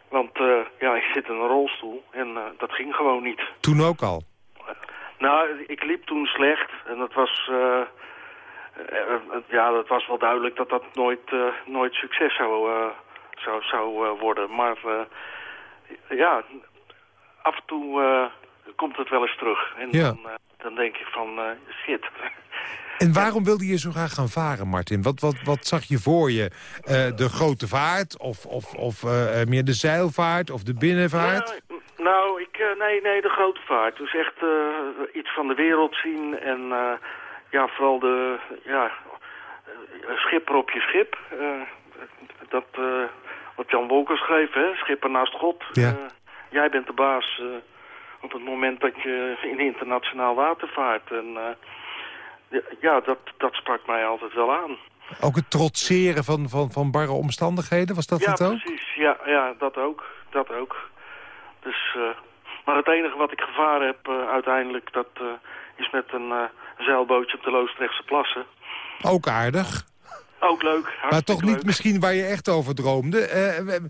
J: Want eh, ja, ik zit in een rolstoel en eh, dat ging gewoon niet.
C: Toen ook al.
J: Nou, ik liep toen slecht en dat was... eh, ja, dat was wel duidelijk dat dat nooit, nooit succes zou, zou, zou worden. Maar ja, af en toe komt het wel eens terug. En
C: Ja.
J: dan, dan denk ik van, shit.
C: En waarom wilde je zo graag gaan varen, Martin? Wat, wat, wat zag je voor je? Eh, de grote vaart of, of, of eh, eh, meer de zeilvaart of de binnenvaart?
J: Ja, nou, ik, nee, nee, de grote vaart. Dus echt eh, iets van de wereld zien en ja, vooral de ja, schipper op je schip. Dat eh, wat Jan Wolker schreef, hè, schipper naast God.
C: Ja.
J: Jij bent de baas op het moment dat je in internationaal water vaart. En ja, dat, dat sprak mij altijd wel aan.
C: Ook het trotseren van, van, van barre omstandigheden, was dat
J: ja,
C: het ook?
J: precies. Ja, ja, dat ook. Dat ook. Dus, eh, maar het enige wat ik gevaren heb eh, uiteindelijk, dat eh, is met een zeilbootje op de Loosdrechtse plassen.
C: Ook aardig.
J: Ook leuk.
C: Maar toch niet
J: leuk.
C: misschien waar je echt over droomde. Eh, eh,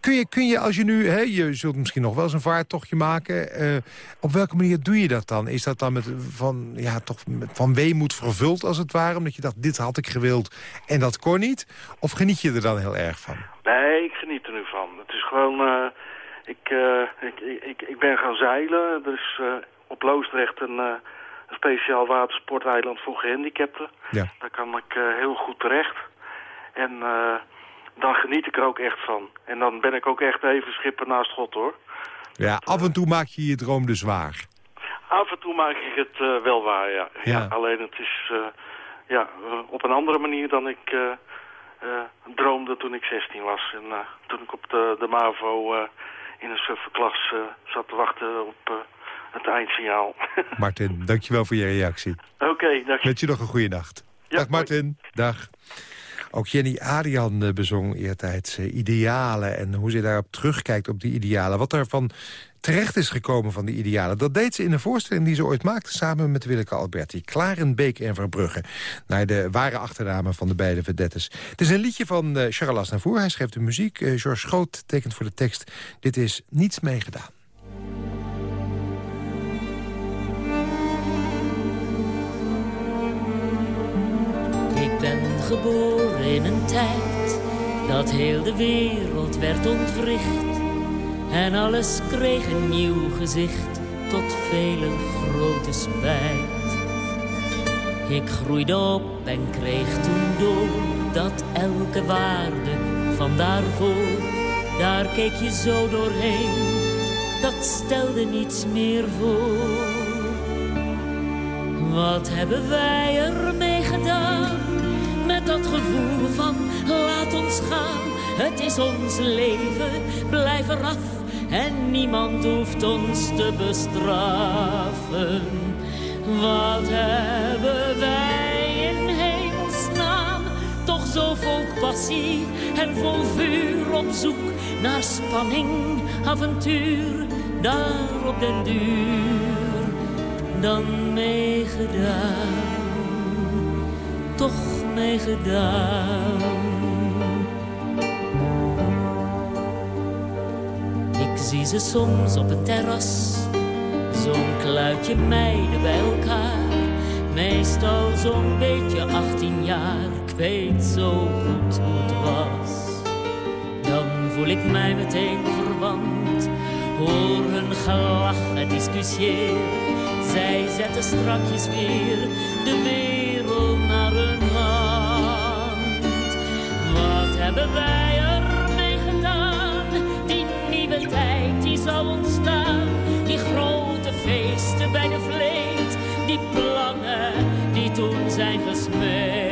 C: kun, je, kun je als je nu... Hè, je zult misschien nog wel eens een vaartochtje maken. eh, op welke manier doe je dat dan? Is dat dan met, van, ja, toch met, van weemoed vervuld als het ware? Omdat je dacht, dit had ik gewild en dat kon niet? Of geniet je er dan heel erg van?
J: Nee, ik geniet er nu van. Het is gewoon... ik, ik, ik, ik ben gaan zeilen. Er is eh, op Loosdrecht een, een speciaal watersporteiland voor gehandicapten.
C: Ja.
J: Daar kan ik eh, heel goed terecht. En eh, dan geniet ik er ook echt van. En dan ben ik ook echt even schipper naast God, hoor.
C: Ja, af en toe maak je je droom dus waar.
J: Af en toe maak ik het eh, wel waar, ja.
C: Ja.
J: Alleen het is eh, ja, eh, op een andere manier dan ik eh, eh, droomde toen ik 16 was. En eh, toen ik op de, de MAVO eh, in een suffe klas eh, zat te wachten op eh, het eindsignaal.
C: Martin, dankjewel voor je reactie.
J: Oké, dag.
C: Wens je nog een goede nacht.
J: Ja,
C: dag Martin, dag. Ook Jenny Arian eh, bezong eertijds eh, idealen... en hoe ze daarop terugkijkt op die idealen. Wat er van terecht is gekomen van die idealen. Dat deed ze in een voorstelling die ze ooit maakte... samen met Willeke Alberti. Klarenbeek en Verbrugge. Naar de ware achternamen van de beide vedettes. Het is een liedje van eh, Charles. Hij schreef de muziek. George Schoot tekent voor de tekst. Dit is niets meegedaan.
K: Ben geboren in een tijd dat heel de wereld werd ontwricht. En alles kreeg een nieuw gezicht tot vele grote spijt. Ik groeide op en kreeg toen door dat elke waarde van daarvoor, daar keek je zo doorheen. Dat stelde niets meer voor. Wat hebben wij ermee gedaan? Dat gevoel van laat ons gaan. Het is ons leven, blijf eraf. En niemand hoeft ons te bestraffen. Wat hebben wij in hemelsnaam? Toch zo vol passie en vol vuur op zoek naar spanning, avontuur, daar op den duur dan meegedaan, toch meegedaan. Ik zie ze soms op het terras, zo'n kluitje meiden bij elkaar. Meestal zo'n beetje 18 jaar, ik weet zo goed hoe het was. Dan voel ik mij meteen verwant, hoor hun gelach en discussieer. Zij zetten strakjes weer de wereld naar hun toen zijn gesmeed.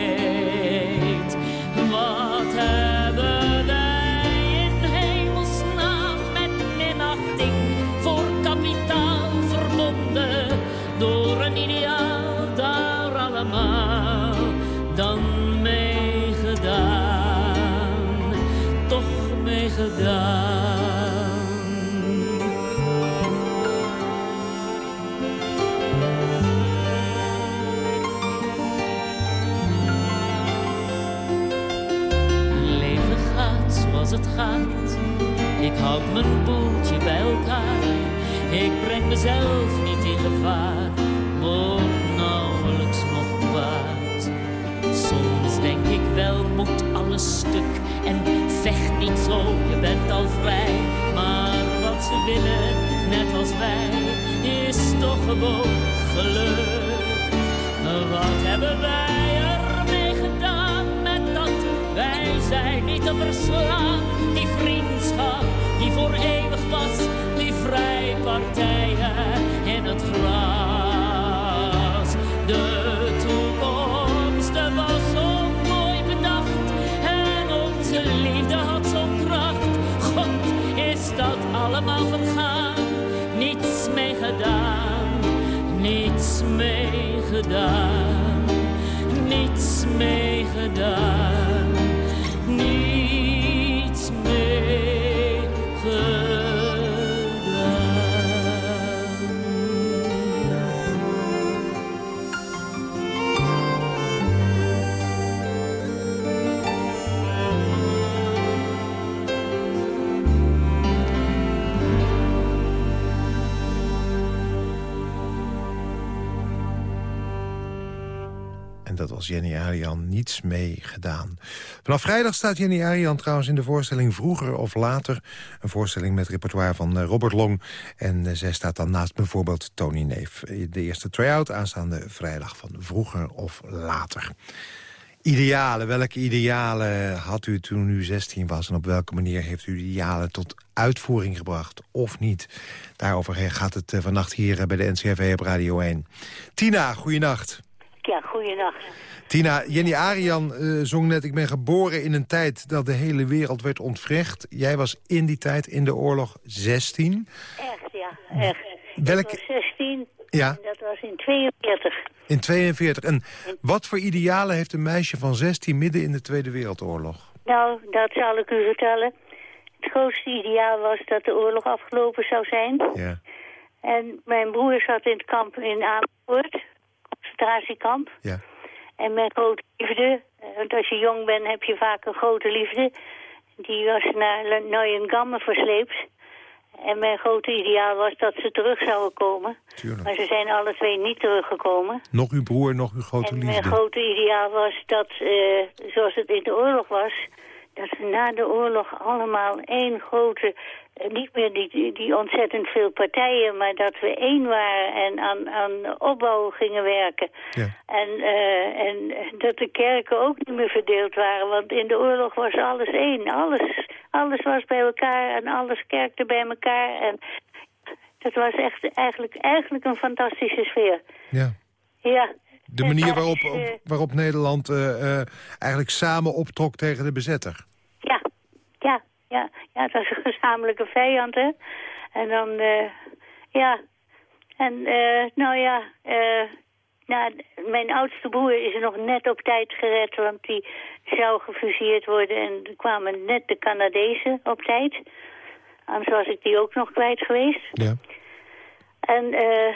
K: Ik breng mezelf niet in gevaar, word nauwelijks nog kwaad. Soms denk ik wel, moet alles stuk en vecht niet zo, je bent al vrij. Maar wat ze willen, net als wij, is toch gewoon geluk. Wat hebben wij ermee gedaan met dat wij zijn niet te verslaan? Die vriendschap die voor eeuwig was, vrijpartijen in het gras. De toekomst was zo mooi bedacht en onze liefde had zo'n kracht. God, is dat allemaal vergaan? Niets mee gedaan, niets mee gedaan, niets mee gedaan,
C: Arian niets mee gedaan. Vanaf vrijdag staat Jenny Arian trouwens in de voorstelling Vroeger of Later. Een voorstelling met repertoire van eh, Robert Long. En eh, zij staat dan naast bijvoorbeeld Tony Neef. De eerste try-out aanstaande vrijdag van Vroeger of Later. Idealen, welke idealen had u toen u 16 was... en op welke manier heeft u idealen tot uitvoering gebracht of niet? Daarover gaat het eh, vannacht hier eh, bij de NCRV op Radio 1. Tina, goeienacht.
L: Ja, goeienacht.
C: Tina, Jenny Arian eh, zong net... Ik ben geboren in een tijd dat de hele wereld werd ontwrecht. Jij was in die tijd in de oorlog 16.
L: Echt, ja, echt.
C: Welk-
L: Ik was 16
C: Ja.
L: dat was in 42.
C: In 42. En wat voor idealen heeft een meisje van 16 midden in de Tweede Wereldoorlog?
L: Nou, dat zal ik u vertellen. Het grootste ideaal was dat de oorlog afgelopen zou zijn.
C: Ja.
L: En mijn broer zat in het kamp in Amersfoort, concentratiekamp.
C: Ja.
L: En mijn grote liefde, eh, want als je jong bent heb je vaak een grote liefde. Die was naar Neuengamme versleept. En mijn grote ideaal was dat ze terug zouden komen.
C: Tuurlijk.
L: Maar ze zijn alle twee niet teruggekomen.
C: Nog uw broer, nog uw grote
L: En mijn
C: liefde.
L: grote ideaal was dat, eh, zoals het in de oorlog was... dat we na de oorlog allemaal één grote... eh, niet meer die, die, ontzettend veel partijen... maar dat we één waren en aan, aan opbouw gingen werken.
C: Ja.
L: En, eh, en dat de kerken ook niet meer verdeeld waren. Want in de oorlog was alles één. Alles, alles was bij elkaar en alles kerkte bij elkaar. En dat was echt eigenlijk, eigenlijk een fantastische sfeer.
C: Ja.
L: Ja.
C: De manier waarop,
L: eh,
C: op- waarop Nederland eigenlijk samen optrok tegen de bezetter.
L: Ja, ja, ja, ja, het was een gezamenlijke vijand, hè. En dan, eh, ja, en eh, nou ja, eh, nou, mijn oudste broer is er nog net op tijd gered, want die zou gefuseerd worden en er kwamen net de Canadezen op tijd. Anders was ik die ook nog kwijt geweest.
C: Ja.
L: En eh,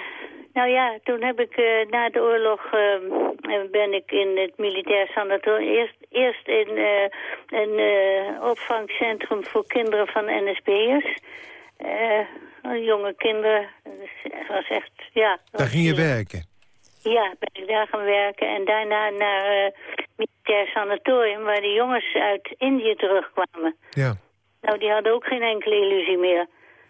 L: nou ja, toen heb ik eh, na de oorlog eh, ben ik in het militair sanatorium. Eerst, eerst in eh, een opvangcentrum voor kinderen van NSB'ers. Eh, jonge kinderen. Dat was echt, ja.
C: Daar ging je werken.
L: Ja, ben ik daar gaan werken. En daarna naar eh militair sanatorium, waar de jongens uit Indië terugkwamen.
C: Ja.
L: Nou, die hadden ook geen enkele illusie meer.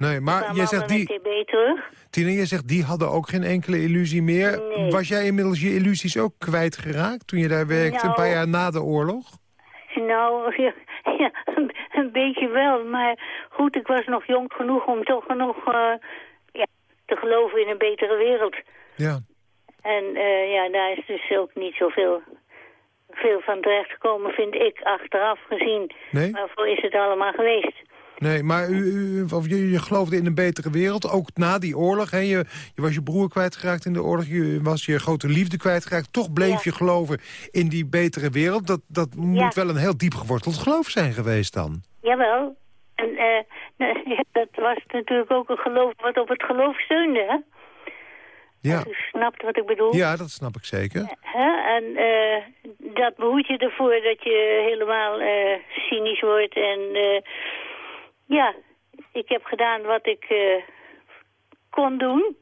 C: Nee, maar jij zegt, die,
L: met TB terug.
C: Tina, jij zegt die hadden ook geen enkele illusie meer.
L: Nee.
C: Was jij inmiddels je illusies ook kwijtgeraakt toen je daar werkte, een
L: Nou.
C: paar jaar na de oorlog?
L: Nou, ja, ja, een, een beetje wel. Maar goed, ik was nog jong genoeg om toch nog eh, ja, te geloven in een betere wereld.
C: Ja.
L: En eh, ja, daar is dus ook niet zoveel veel van terechtgekomen, vind ik, achteraf gezien.
C: Nee?
L: Waarvoor is het allemaal geweest?
C: Nee, maar u, u, of je, je geloofde in een betere wereld, ook na die oorlog. Hè? Je, je was je broer kwijtgeraakt in de oorlog, je was je grote liefde kwijtgeraakt. Toch bleef
L: Ja.
C: je geloven in die betere wereld. Dat, dat moet wel een heel diep geworteld geloof zijn geweest dan.
L: Jawel. En eh, nou, dat was natuurlijk ook een geloof wat op het geloof steunde, hè?
C: Ja,
L: U snapt wat ik bedoel?
C: ja dat snap ik zeker.
L: Hè? En eh, dat behoedt je ervoor dat je helemaal eh, cynisch wordt. En ja, ik heb gedaan wat ik eh, kon doen.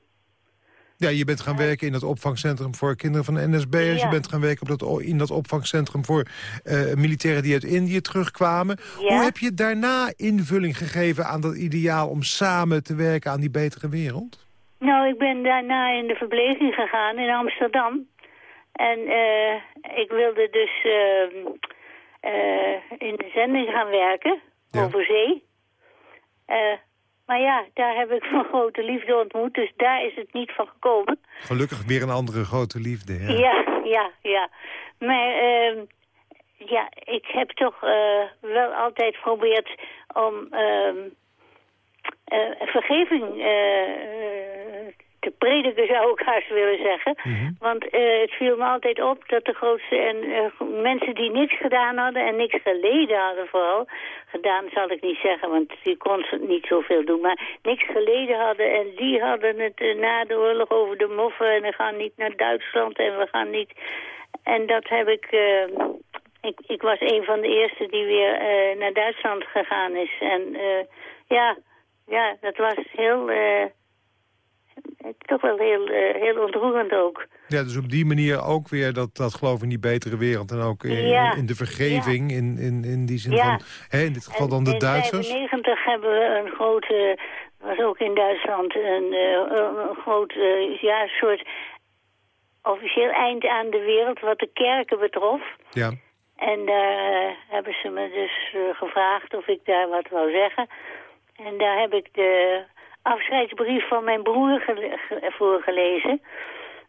C: Ja, je bent gaan werken in dat opvangcentrum voor kinderen van NSB'ers.
L: Ja.
C: Je bent gaan werken op dat, in dat opvangcentrum voor eh, militairen die uit Indië terugkwamen.
L: Ja.
C: Hoe heb je daarna invulling gegeven aan dat ideaal om samen te werken aan die betere wereld?
L: Nou, ik ben daarna in de verpleging gegaan in Amsterdam. En eh, ik wilde dus eh, eh, in de zending gaan werken,
C: Ja.
L: over zee. Eh, maar ja, daar heb ik mijn grote liefde ontmoet, dus daar is het niet van gekomen.
C: Gelukkig weer een andere grote liefde. Ja.
L: Ja, ja, ja. Maar ehm, ja, ik heb toch eh, wel altijd geprobeerd om ehm, eh, vergeving te prediken, zou ik haast willen zeggen. Want eh, het viel me altijd op dat de grootste en eh, mensen die niks gedaan hadden en niks geleden hadden vooral, gedaan zal ik niet zeggen, want die kon niet zoveel doen, maar niks geleden hadden en die hadden het eh, na de oorlog over de moffen en we gaan niet naar Duitsland en we gaan niet... En dat heb ik... ik, ik was een van de eerste die weer naar Duitsland gegaan is. En eh, ja, ja, dat was heel... toch wel heel, eh, heel ontroerend ook.
C: Ja, dus op die manier ook weer dat, dat geloof in die betere wereld. En ook in,
L: Ja.
C: in de vergeving, in, in, in die zin
L: Ja.
C: van... Hè, in dit geval dan de
L: in
C: Duitsers.
L: 1995 hebben we een grote, was ook in Duitsland, een, eh, een, een groot, eh, ja, soort officieel eind aan de wereld wat de kerken betrof.
C: Ja.
L: En daar hebben ze me dus gevraagd of ik daar wat wou zeggen. En daar heb ik de afscheidsbrief van mijn broer gele- ge- voorgelezen.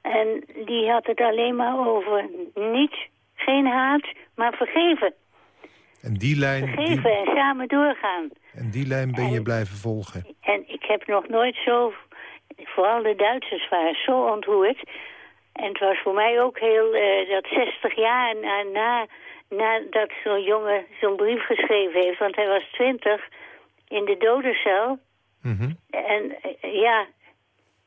L: En die had het alleen maar over niet, geen haat, maar vergeven.
C: En die lijn, die,
L: Vergeven en samen doorgaan.
C: en die lijn ben je blijven volgen.
L: En ik heb nog nooit zo, vooral de Duitsers waren zo ontroerd. En het was voor mij ook heel, eh, dat 60 jaar na, na, nadat zo'n jongen zo'n brief geschreven heeft, want hij was 20 in de dodencel.
C: Mhm.
L: En eh, ja,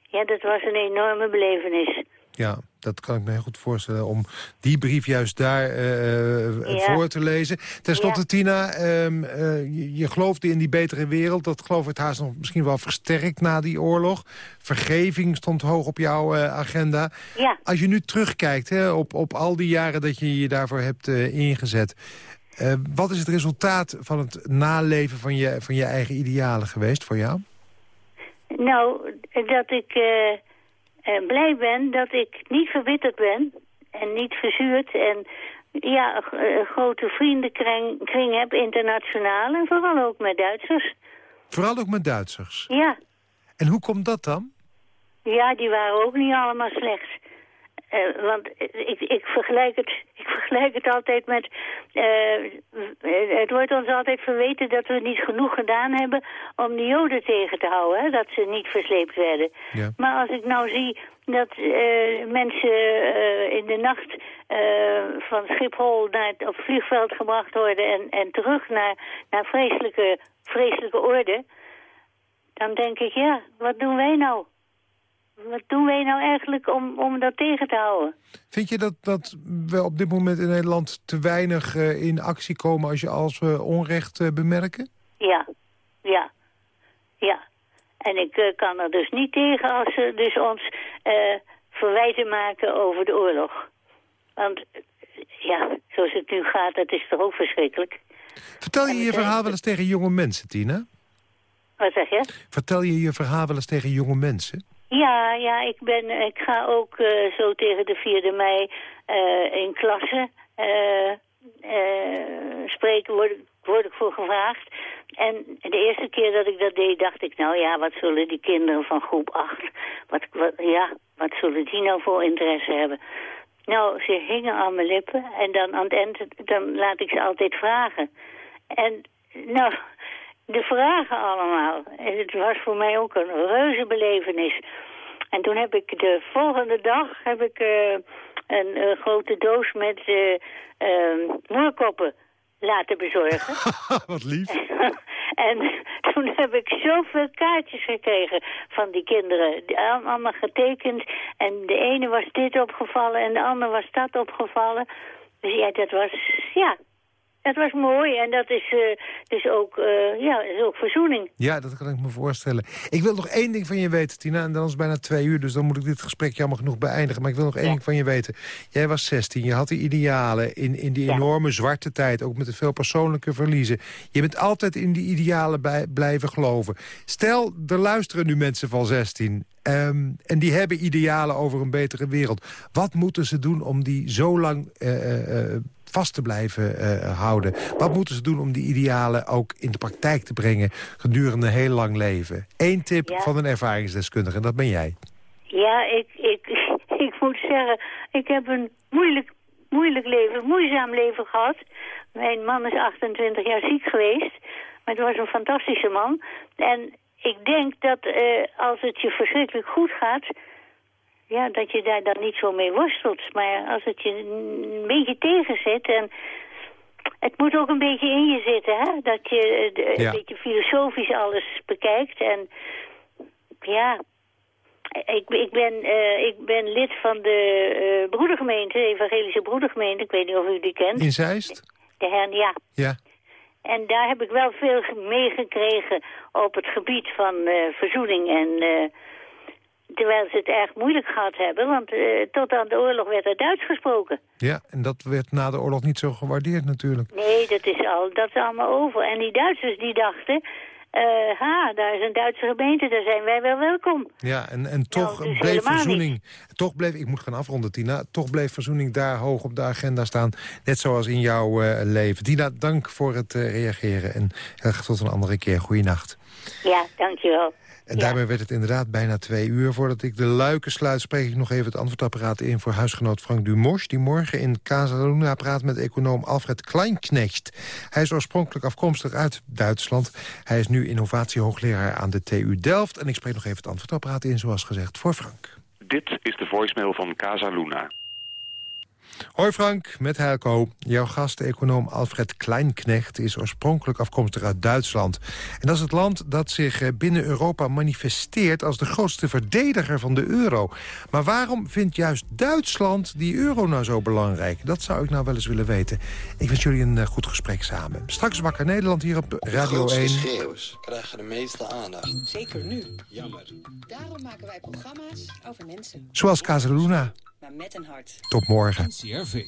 L: ja, dat was een enorme belevenis.
C: Ja, dat kan ik me heel goed voorstellen. Om die brief juist daar eh, eh,
L: Ja.
C: voor te lezen. Ten slotte,
L: Ja.
C: Tina, ehm, eh, je, je geloofde in die betere wereld. Dat geloof werd haast nog misschien wel versterkt na die oorlog. Vergeving stond hoog op jouw agenda.
L: Ja.
C: Als je nu terugkijkt hè, op, op al die jaren dat je je daarvoor hebt ingezet... eh, wat is het resultaat van het naleven van je, van je eigen idealen geweest voor jou?
L: Nou, dat ik eh, eh, blij ben dat ik niet verbitterd ben en niet verzuurd en ja, een, een grote vriendenkring kring heb internationaal en vooral ook met Duitsers.
C: Vooral ook met Duitsers.
L: Ja,
C: En hoe komt dat dan?
L: ja, die waren ook niet allemaal slecht. Eh, want ik, ik, vergelijk het, ik vergelijk het altijd met... eh, het wordt ons altijd verweten dat we niet genoeg gedaan hebben... om de joden tegen te houden, hè, dat ze niet versleept werden.
C: Ja.
L: Maar als ik nou zie dat mensen in de nacht van Schiphol naar het op het vliegveld gebracht worden... en, en terug naar, naar vreselijke, vreselijke orde... dan denk ik, ja, wat doen wij nou? Wat doen wij nou eigenlijk om, om dat tegen te houden?
C: Vind je dat, dat we op dit moment in Nederland te weinig eh, in actie komen als, je, als we onrecht eh, bemerken?
L: Ja, ja, ja. En ik eh, kan er dus niet tegen als ze dus ons verwijten maken over de oorlog. Want ja, zoals het nu gaat, dat is toch ook verschrikkelijk.
C: Vertel je je verhaal wel eens tegen jonge mensen, Tina?
L: Wat zeg je?
C: Vertel je je verhaal wel eens tegen jonge mensen?
L: Ja, ja, ik, ben, ik ga ook eh, zo tegen de 4e mei eh, in klassen eh, spreken, word, word ik voor gevraagd. En de eerste keer dat ik dat deed, dacht ik, nou ja, wat zullen die kinderen van groep 8, wat, wat, ja, wat zullen die nou voor interesse hebben? Nou, ze hingen aan mijn lippen en dan aan het eind, dan laat ik ze altijd vragen. En nou, de vragen allemaal. En het was voor mij ook een reuze belevenis. En toen heb ik de volgende dag heb ik, eh, een grote doos met eh eh, moerkoppen laten bezorgen.
C: Wat lief.
L: en toen heb ik zoveel kaartjes gekregen van die kinderen. Allemaal getekend. En de ene was dit opgevallen en de ander was dat opgevallen. Dus ja, dat was, ja, dat was mooi. En dat is dus ook, eh, ja, is ook verzoening.
C: Ja, dat kan ik me voorstellen. Ik wil nog één ding van je weten, Tina. En dan is het bijna twee uur, dus dan moet ik dit gesprek jammer genoeg beëindigen. Maar ik wil nog één ding van je weten. Jij was 16, je had die idealen in, in die enorme zwarte tijd. Ook met de veel persoonlijke verliezen. Je bent altijd in die idealen bij, blijven geloven. Stel, er luisteren nu mensen van 16... ehm, en die hebben idealen over een betere wereld. Wat moeten ze doen om die zo lang eh, eh, vast te blijven eh, houden? Wat moeten ze doen om die idealen ook in de praktijk te brengen... gedurende een heel lang leven? Eén tip
L: Ja.
C: van een ervaringsdeskundige, en dat ben jij.
L: Ja, ik, ik, ik moet zeggen, ik heb een moeilijk, moeilijk leven, moeizaam leven gehad. Mijn man is 28 jaar ziek geweest, maar het was een fantastische man. En ik denk dat eh, als het je verschrikkelijk goed gaat, ja, dat je daar dan niet zo mee worstelt. Maar als het je een beetje tegen zit en het moet ook een beetje in je zitten, hè? Dat je eh,
C: Ja.
L: een beetje filosofisch alles bekijkt en ja, ik, ik, ben, eh, ik ben lid van de eh, broedergemeente, de evangelische broedergemeente. Ik weet niet of u die kent.
C: In Zeist?
L: De Hernia.
C: Ja.
L: En daar heb ik wel veel ge- meegekregen op het gebied van verzoening. En terwijl ze het erg moeilijk gehad hebben, want eh, tot aan de oorlog werd er Duits gesproken.
C: Ja, en dat werd na de oorlog niet zo gewaardeerd natuurlijk.
L: Nee, dat is, al, dat is allemaal over. En die Duitsers die dachten, eh, ha, daar is een Duitse gemeente, daar zijn wij wel welkom.
C: Ja, en, en toch
L: dus
C: bleef verzoening, Toch bleef, ik moet gaan afronden Tina, toch bleef verzoening daar hoog op de agenda staan. Net zoals in jouw eh, leven. Tina, dank voor het reageren en uh, tot een andere keer. Goeienacht.
L: Ja, dankjewel.
C: En daarmee werd het inderdaad bijna twee uur. Voordat ik de luiken sluit, spreek ik nog even het antwoordapparaat in... voor huisgenoot Frank Dumos, die morgen in Casaluna praat met econoom Alfred Kleinknecht. Hij is oorspronkelijk afkomstig uit Duitsland. Hij is nu innovatiehoogleraar aan de TU Delft. En ik spreek nog even het antwoordapparaat in, zoals gezegd, voor Frank.
M: Dit is de voicemail van Casaluna.
C: Hoi Frank, met Helco. Jouw gast-econoom Alfred Kleinknecht is oorspronkelijk afkomstig uit Duitsland. En dat is het land dat zich eh, binnen Europa manifesteert als de grootste verdediger van de euro. Maar waarom vindt juist Duitsland die euro nou zo belangrijk? Dat zou ik nou wel eens willen weten. Ik wens jullie een eh, goed gesprek samen. Straks Wakker Nederland hier op Radio 1.
N: De schreeuwers krijgen de meeste aandacht.
O: Zeker nu. Jammer. Daarom maken wij programma's over mensen.
C: Zoals Casaluna.
O: Maar met een hart.
C: Tot morgen.
P: CRV.